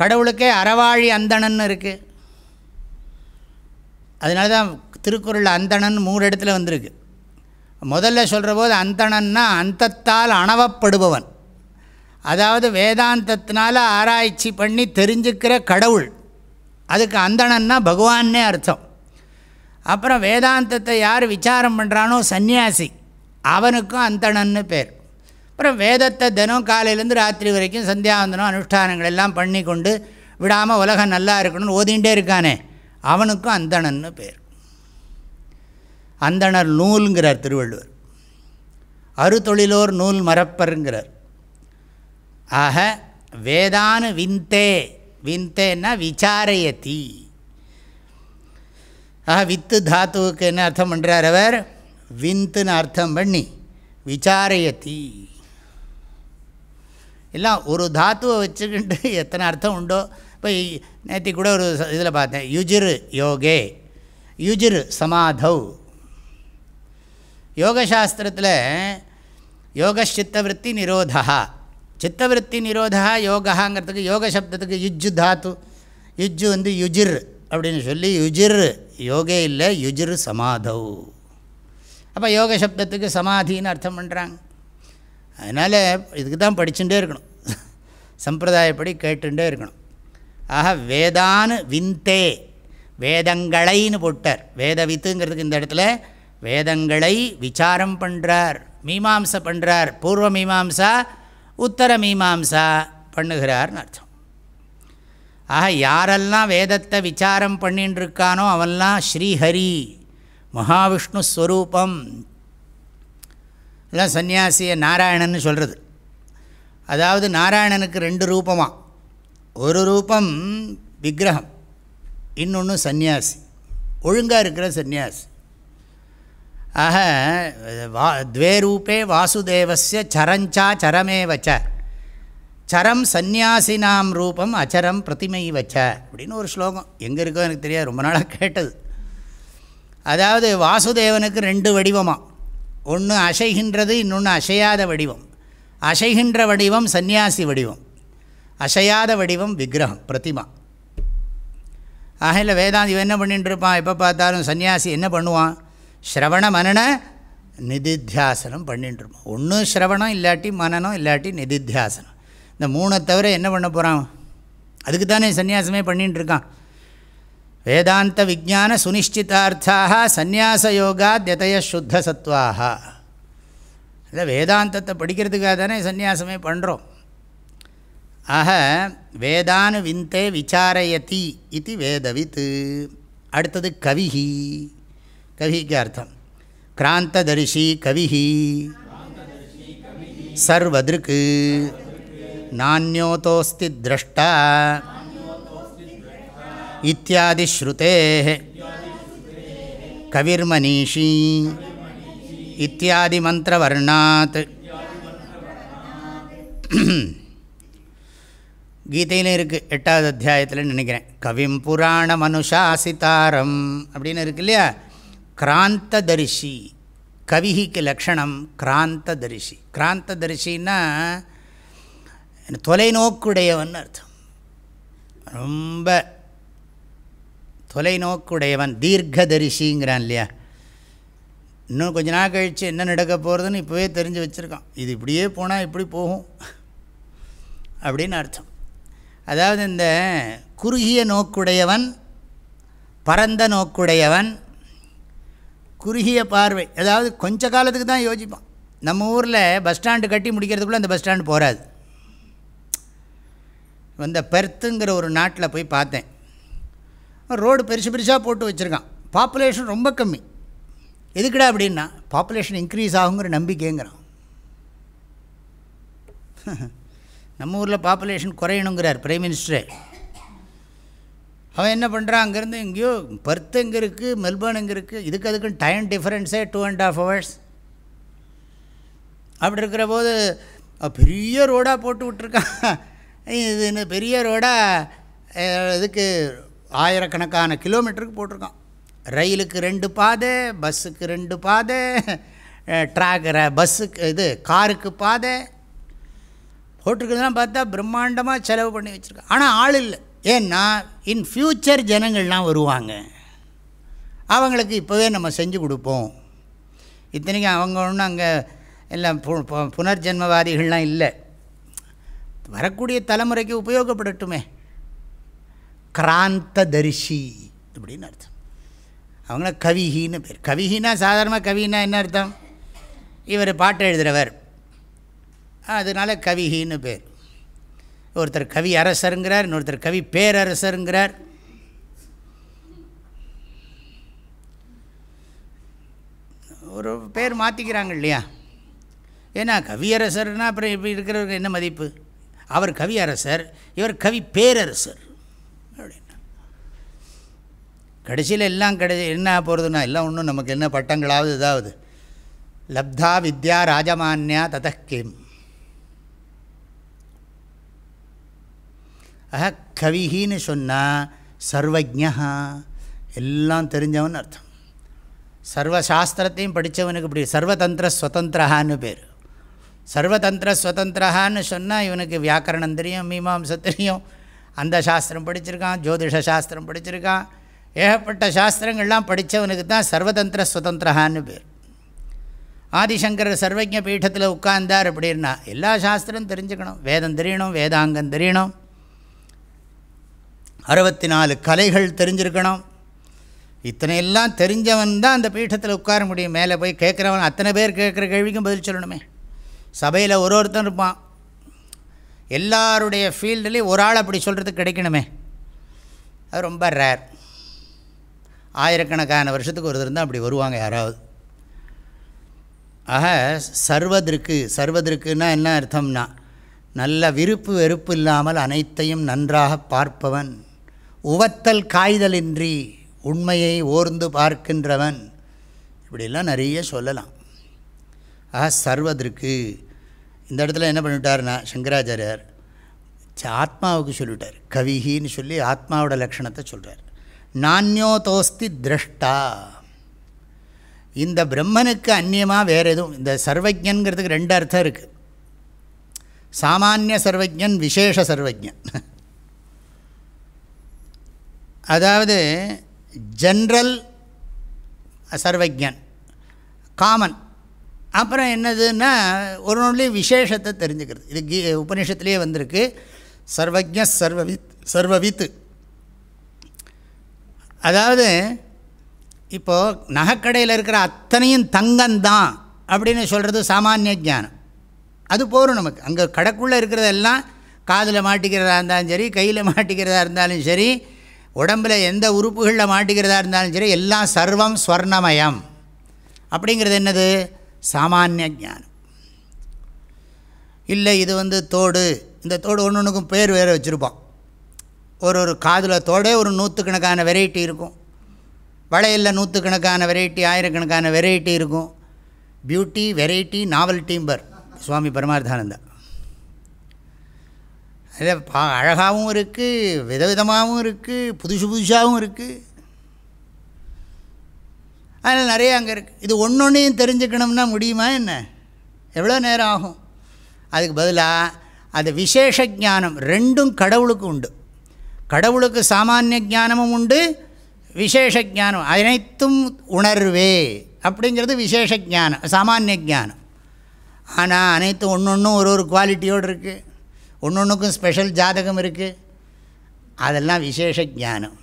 கடவுளுக்கே அறவாழி அந்தணன் இருக்குது அதனால தான் திருக்குறள் அந்தணன் மூணு இடத்துல வந்திருக்கு. முதல்ல சொல்கிற போது அந்தணன்னா அந்தத்தால் அணவப்படுபவன். அதாவது வேதாந்தத்தினால ஆராய்ச்சி பண்ணி தெரிஞ்சுக்கிற கடவுள். அதுக்கு அந்தணன்னா பகவான்னே அர்த்தம். அப்புறம் வேதாந்தத்தை யார் விசாரம் பண்ணுறானோ சந்நியாசி. அவனுக்கும் அந்தணன்னு பேர். அப்புறம் வேதத்தை தினம் காலையிலேருந்து ராத்திரி வரைக்கும் சந்தியாவந்தனம் அனுஷ்டானங்கள் எல்லாம் பண்ணி கொண்டு விடாமல் உலகம் நல்லா இருக்கணும்னு ஓதிண்டே இருக்கானே. அவனுக்கும் அந்தணன்னு பேர். அந்தணர் நூலுங்கிறார் திருவள்ளுவர். அறுதொழிலோர் நூல் மறப்பருங்கிறார். ஆக வேதானு விந்தே விந்தேன்னா விசாரயதி. ஆக வித்து தாத்துவுக்கு என்ன அர்த்தம் பண்ணுறார் அவர்? விந்துன்னு அர்த்தம் பண்ணி விசாரயத்தி எல்லாம் ஒரு தாத்துவை வச்சுக்கிட்டு எத்தனை அர்த்தம் உண்டோ இப்போ நேற்று கூட ஒரு இதில் பார்த்தேன் யுஜிரு யோகே யுஜிரு சமாதவ் யோகசாஸ்திரத்தில் யோக சித்தவருத்தி நிரோதா. சித்தவருத்தி நிரோதா யோகாங்கிறதுக்கு யோக சப்தத்துக்கு யுஜ்ஜு தாத்து. யுஜ்ஜு வந்து யுஜிர் அப்படின்னு சொல்லி யுஜிர் யோகே இல்லை யுஜிர் சமாதவ் அப்போ யோக சப்தத்துக்கு சமாதின்னு அர்த்தம் பண்ணுறாங்க அதனால் இதுக்கு தான் படிச்சுட்டே இருக்கணும். சம்பிரதாயப்படி கேட்டுட்டே இருக்கணும். ஆக வேதான்னு விந்தே வேதங்களைன்னு போட்டார். வேத வித்துங்கிறதுக்கு இந்த இடத்துல வேதங்களை விசாரம் பண்ணுறார் மீமாம்சை பண்ணுறார் பூர்வ மீமாம்சா உத்தர மீமாம்சா பண்ணுகிறார்னு அர்த்தம். ஆக யாரெல்லாம் வேதத்தை விசாரம் பண்ணின்னு இருக்கானோ அவன்லாம் ஸ்ரீஹரி மகாவிஷ்ணு ஸ்வரூபம். எல்லாம் சன்னியாசியை நாராயணன்னு சொல்கிறது அதாவது நாராயணனுக்கு ரெண்டு ரூபமாக ஒரு ரூபம் விக்கிரகம் இன்னொன்று சந்நியாசி. ஒழுங்காக இருக்கிற சந்நியாசி. ஆக வா துவே ரூபே வாசுதேவஸ்ய சரஞ்சா சரமேவச்ச சரம் சந்நியாசினாம் ரூபம் அச்சரம் பிரதிமை வச்ச அப்படின்னு ஒரு ஸ்லோகம். எங்கே இருக்கோ எனக்கு தெரியாது ரொம்ப நாளாக கேட்டது. அதாவது வாசுதேவனுக்கு ரெண்டு வடிவமாக ஒன்று அசைகின்றது இன்னொன்று அசையாத வடிவம். அசைகின்ற வடிவம் சந்நியாசி வடிவம். அசையாத வடிவம் விக்கிரகம் பிரதிமா. ஆகையில் வேதாந்தி இவன் என்ன பண்ணிட்டு இருப்பான்? எப்போ பார்த்தாலும் சன்னியாசி என்ன பண்ணுவான்? ஸ்ரவண மனன நிதித்தியாசனம் பண்ணிட்டு ஒன்றும் ஒன்று ஸ்ரவணம் இல்லாட்டி மனனம் இல்லாட்டி நிதித்தியாசனம். இந்த மூணை தவிர என்ன பண்ண போகிறான் அதுக்கு தானே சன்னியாசமே பண்ணிகிட்டு இருக்கான். வேதாந்த விஜான சுனிஷ்டிதார்த்தாக சந்நியாச யோகா தியதய சுத்த சத்வாக இல்லை வேதாந்தத்தை படிக்கிறதுக்காக தானே சந்நியாசமே பண்ணுறோம் ஆக வேதானு விந்தே விசாரயதி இது வேதவித். அடுத்தது கவிஹி. கவிக்கு அர்த்தம். கிராந்ததரிசி கவிஹி சர்வதிருக்கு. நானியோதோஸ்தி திரஷ்டா. இத்தியாதி ஸ்ருதே. கவிர்மனீஷி இத்தியாதி மந்திரவர்ணாத். கீதையிலும் இருக்குது எட்டாவது அத்தியாயத்தில் நினைக்கிறேன். கவிம் புராண மனுஷாசிதாரம் அப்படின்னு இருக்கு இல்லையா? கிராந்ததரிசி. கவிஹிக்கு லக்ஷணம் கிராந்ததரிசி. கிராந்ததரிசின்னா தொலைநோக்குடையவன் அர்த்தம். ரொம்ப தொலைநோக்குடையவன் தீர்க்கதரிசிங்கிறான் இல்லையா? இன்னும் கொஞ்ச நாள் கழித்து என்ன நடக்க போகிறதுன்னு இப்போவே தெரிஞ்சு வச்சுருக்கான். இது இப்படியே போனால் இப்படி போகும். அப்படின்னு அர்த்தம். அதாவது இந்த குறுகிய நோக்குடையவன் பரந்த நோக்குடையவன் குறுகிய பார்வை. அதாவது கொஞ்ச காலத்துக்கு தான் யோசிப்பான் நம்ம ஊரில் பஸ் ஸ்டாண்டு கட்டி முடிக்கிறதுக்குள்ளே அந்த பஸ் ஸ்டாண்டு போகாது இந்த பெர்த்துங்கிற ஒரு நாட்டில் போய் பார்த்தேன். ரோடு பெருசு பெருசாக போட்டு வச்சுருக்கான். பாப்புலேஷன் ரொம்ப கம்மி. எதுக்குடா அப்படின்னா பாப்புலேஷன் இன்க்ரீஸ் ஆகுங்கிற நம்பிக்கைங்கிறான். நம்ம ஊரில் பாப்புலேஷன் குறையணுங்கிறார் பிரைம் மினிஸ்டரே அவன் என்ன பண்ணுறான் அங்கேருந்து எங்கேயோ பர்த் எங்கே இருக்குது மெல்பர்ன் எங்கே இருக்குது இதுக்கு அதுக்குன்னு டைம் டிஃப்ரென்ஸே டூ அண்ட் ஆஃப் ஹவர்ஸ் அப்படி இருக்கிற போது பெரிய ரோடாக போட்டு விட்ருக்கான் இது பெரிய ரோடாக இதுக்கு ஆயிரக்கணக்கான கிலோமீட்டருக்கு போட்டிருக்கான். ரயிலுக்கு ரெண்டு பாதை பஸ்ஸுக்கு ரெண்டு பாதை ட்ராக் பஸ்ஸுக்கு இது காருக்கு பாதை. போட்டிருக்கிறதுலாம் பார்த்தா பிரம்மாண்டமாக செலவு பண்ணி வச்சுருக்கான். ஆனால் ஆள் இல்லை. ஏன்னா இன் ஃப்யூச்சர் ஜனங்கள்லாம் வருவாங்க. அவங்களுக்கு இப்போவே நம்ம செஞ்சு கொடுப்போம். இத்தனைக்கும் அவங்க ஒன்றும் அங்கே எல்லாம் பு புனர்ஜென்மவாதிகள்லாம் இல்லை. வரக்கூடிய தலைமுறைக்கு உபயோகப்படட்டுமே. கிராந்ததரிசி அப்படின்னு அர்த்தம். அவங்கள கவிகின்னு பேர். கவிகினா சாதாரணமாக கவின்னா என்ன அர்த்தம்? இவர் பாட்டு எழுதுகிறவர் அதனால் கவிகின்னு பேர். ஒருத்தர் கவி அரசருங்கிறார் இன்னொருத்தர் கவி பேரரசருங்கிறார். ஒரு பேர் மாற்றிக்கிறாங்க இல்லையா? ஏன்னா கவியரசர்னா அப்புறம் இப்படி இருக்கிறவருக்கு என்ன மதிப்பு? அவர் கவியரசர் இவர் கவி பேரரசர். அப்படின்னா. கடைசியில் எல்லாம் கிடை என்ன போகிறதுனா எல்லாம் ஒன்றும் நமக்கு என்ன பட்டங்களாவது இதாவது. லப்தா வித்யா ராஜமான்யா ததக்கிம் ஆக கவிகின்னு சொன்னால் சர்வஜா எல்லாம் தெரிஞ்சவன் அர்த்தம். சர்வசாஸ்திரத்தையும் படித்தவனுக்கு இப்படி சர்வதந்திர ஸ்வதந்திரஹான்னு பேர். சர்வதந்திர ஸ்வதந்திரஹான்னு சொன்னால் இவனுக்கு வியாக்கரணம் தெரியும் மீமாம்சம் தெரியும். அந்த சாஸ்திரம் படிச்சிருக்கான் ஜோதிஷ சாஸ்திரம் படிச்சிருக்கான். ஏகப்பட்ட சாஸ்திரங்கள்லாம் படித்தவனுக்கு தான் சர்வதந்திர ஸ்வதந்திரஹான்னு பேர். ஆதிசங்கரர் சர்வஜ பீட்டத்தில் உட்கார்ந்தார் அப்படின்னா எல்லா சாஸ்திரம் தெரிஞ்சுக்கணும். வேதம் தெரியணும் வேதாங்கம் தெரியணும். அறுபத்தி நாலு கலைகள் தெரிஞ்சிருக்கணும். இத்தனை எல்லாம் தெரிஞ்சவன் தான் அந்த பீட்டத்தில் உட்கார முடியும். மேலே போய் கேட்குறவன் அத்தனை பேர் கேட்குற கேள்விக்கும் பதில் சொல்லணுமே. சபையில் ஒரு ஒருத்தன் இருப்பான். எல்லாருடைய ஃபீல்டுலேயும் ஒரு ஆள் அப்படி சொல்கிறதுக்கு கிடைக்கணுமே. அது ரொம்ப ரேர் ஆயிரக்கணக்கான வருஷத்துக்கு ஒரு தான் அப்படி வருவாங்க யாராவது. ஆக சர்வதிருக்கு சர்வதற்குன்னா என்ன அர்த்தம்னா நல்ல விருப்பு வெறுப்பு இல்லாமல் அனைத்தையும் நன்றாக பார்ப்பவன். உவத்தல் காய்தலின்றி உண்மையை ஓர்ந்து பார்க்கின்றவன். இப்படிலாம் நிறைய சொல்லலாம். ஆக சர்வதிருக்கு இந்த இடத்துல என்ன பண்ணிவிட்டார்னா சங்கராச்சாரியார் ஆத்மாவுக்கு சொல்லிவிட்டார் கவிகின்னு சொல்லி ஆத்மாவோட லக்ஷணத்தை சொல்கிறார் நானியோதோஸ்தி திரஷ்டா. இந்த பிரம்மனுக்கு அந்நியமாக வேறு எதுவும் இந்த சர்வஜன்கிறதுக்கு ரெண்டு அர்த்தம் இருக்குது சாமானிய சர்வஜன் விசேஷ சர்வஜன் அதாவது ஜென்ரல் சர்வஜன் காமன் அப்புறம் என்னதுன்னா ஒரு நொழிலையும் விசேஷத்தை தெரிஞ்சுக்கிறது. இது கீ உபநிஷத்துலேயே வந்திருக்கு. சர்வஜ சர்வவித் சர்வவித்து. அதாவது இப்போது நகைக்கடையில் இருக்கிற அத்தனையும் தங்கம்தான் அப்படின்னு சொல்கிறது சாமானிய ஜானம் அது போகும் நமக்கு. அங்கே கடைக்குள்ளே இருக்கிறதெல்லாம் காதில் மாட்டிக்கிறதா இருந்தாலும் சரி கையில் மாட்டிக்கிறதா இருந்தாலும் சரி உடம்பில் எந்த உறுப்புகளில் மாட்டிக்கிறதா இருந்தாலும் சரி எல்லாம் சர்வம் ஸ்வர்ணமயம். அப்படிங்கிறது என்னது? சாமானிய ஜானம் இல்லை இது வந்து தோடு. இந்த தோடு ஒன்று ஒன்றுக்கும் பேர் வேறு வச்சுருப்போம். ஒரு ஒரு காதில் தோடே ஒரு நூற்றுக்கணக்கான வெரைட்டி இருக்கும். வளையலில் நூற்றுக்கணக்கான வெரைட்டி ஆயிரக்கணக்கான வெரைட்டி இருக்கும். பியூட்டி வெரைட்டி நாவல் டீம்பர் சுவாமி பரமார்த்தானந்தா. அதில் பா அழகாகவும் இருக்குது விதவிதமாகவும் இருக்குது புதுசு புதுசாகவும் இருக்குது அதில் நிறைய அங்கே இருக்குது இது ஒன்று ஒன்றையும் தெரிஞ்சுக்கணும்னா முடியுமா என்ன? எவ்வளோ நேரம் ஆகும்? அதுக்கு பதிலாக அது விசேஷ ஜானம் ரெண்டும் கடவுளுக்கு உண்டு. கடவுளுக்கு சாமானிய ஜானமும் உண்டு விசேஷ ஜானம் அனைத்தும் உணர்வே அப்படிங்கிறது விசேஷ ஞானம் சாமானிய ஞானம். ஆனால் அனைத்தும் ஒன்று ஒன்றும் ஒரு ஒரு குவாலிட்டியோடு இருக்குது ஒன்று ஒன்றுக்கும் ஸ்பெஷல் ஜாதகம் இருக்குது அதெல்லாம் விசேஷ ஞானம்.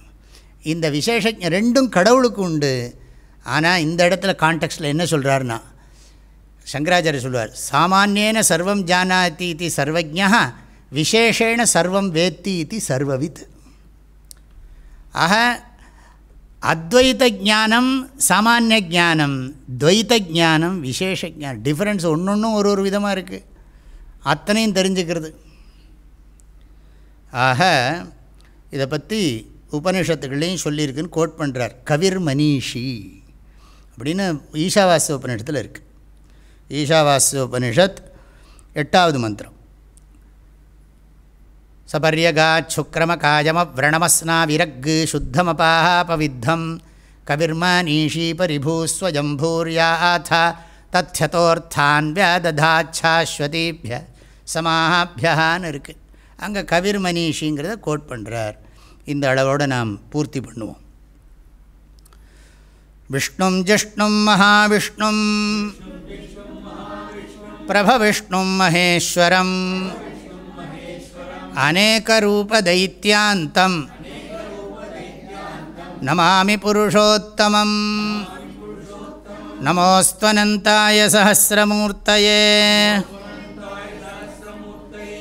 இந்த விசேஷ ரெண்டும் கடவுளுக்கு உண்டு. ஆனால் இந்த இடத்துல கான்டெக்ட்டில் என்ன சொல்கிறாருன்னா சங்கராச்சாரிய சொல்வார் சாமானியன சர்வம் ஜானாதி இது சர்வஜா விசேஷேண சர்வம் வேத்தி இது சர்வவித். ஆக அத்வைத ஜானம் சாமானிய ஜானம் துவைத ஜானம் விசேஷ ஜானம் டிஃப்ரென்ஸ் ஒன்று ஒன்றும் ஒரு ஒரு விதமாக இருக்குது அத்தனையும் தெரிஞ்சுக்கிறது. ஆக இதை பற்றி உபனிஷத்துகளையும் சொல்லியிருக்குன்னு கோட் பண்ணுறார் கவிர் மனிஷி அப்படின்னு ஈஷாவாசிய உபனிஷத்தில் இருக்குது ஈஷாவாசிய உபனிஷத் எட்டாவது மந்திரம். சபர்யகாச்சுக்கிரமகாயமவ்ரணமஸ்னா விரக்கு சுத்தமபாக பவித்தம் கவிர்மனீஷி பரிபூஸ்வஜம்பூர்யாಥ தத்யதோர்த்தான் வியததாச்சாஸ்வதிபிய சமாபியான்னு இருக்குது அங்கே கவிர் மனிஷிங்கிறத கோட் பண்ணுறார் இந்த அளவோடு நாம் பூர்த்தி பண்ணுவோம். விஷ்ணும் ஜிஷ்ணும் மகாவிஷ்ணும் பிரபவிஷ்ணும் மகேஸ்வரம் அநேகரூபதைத்தியாந்தம் நமாமி புருஷோத்தமம் நமோஸ்வனந்தாய சகசிரமூர்த்தயே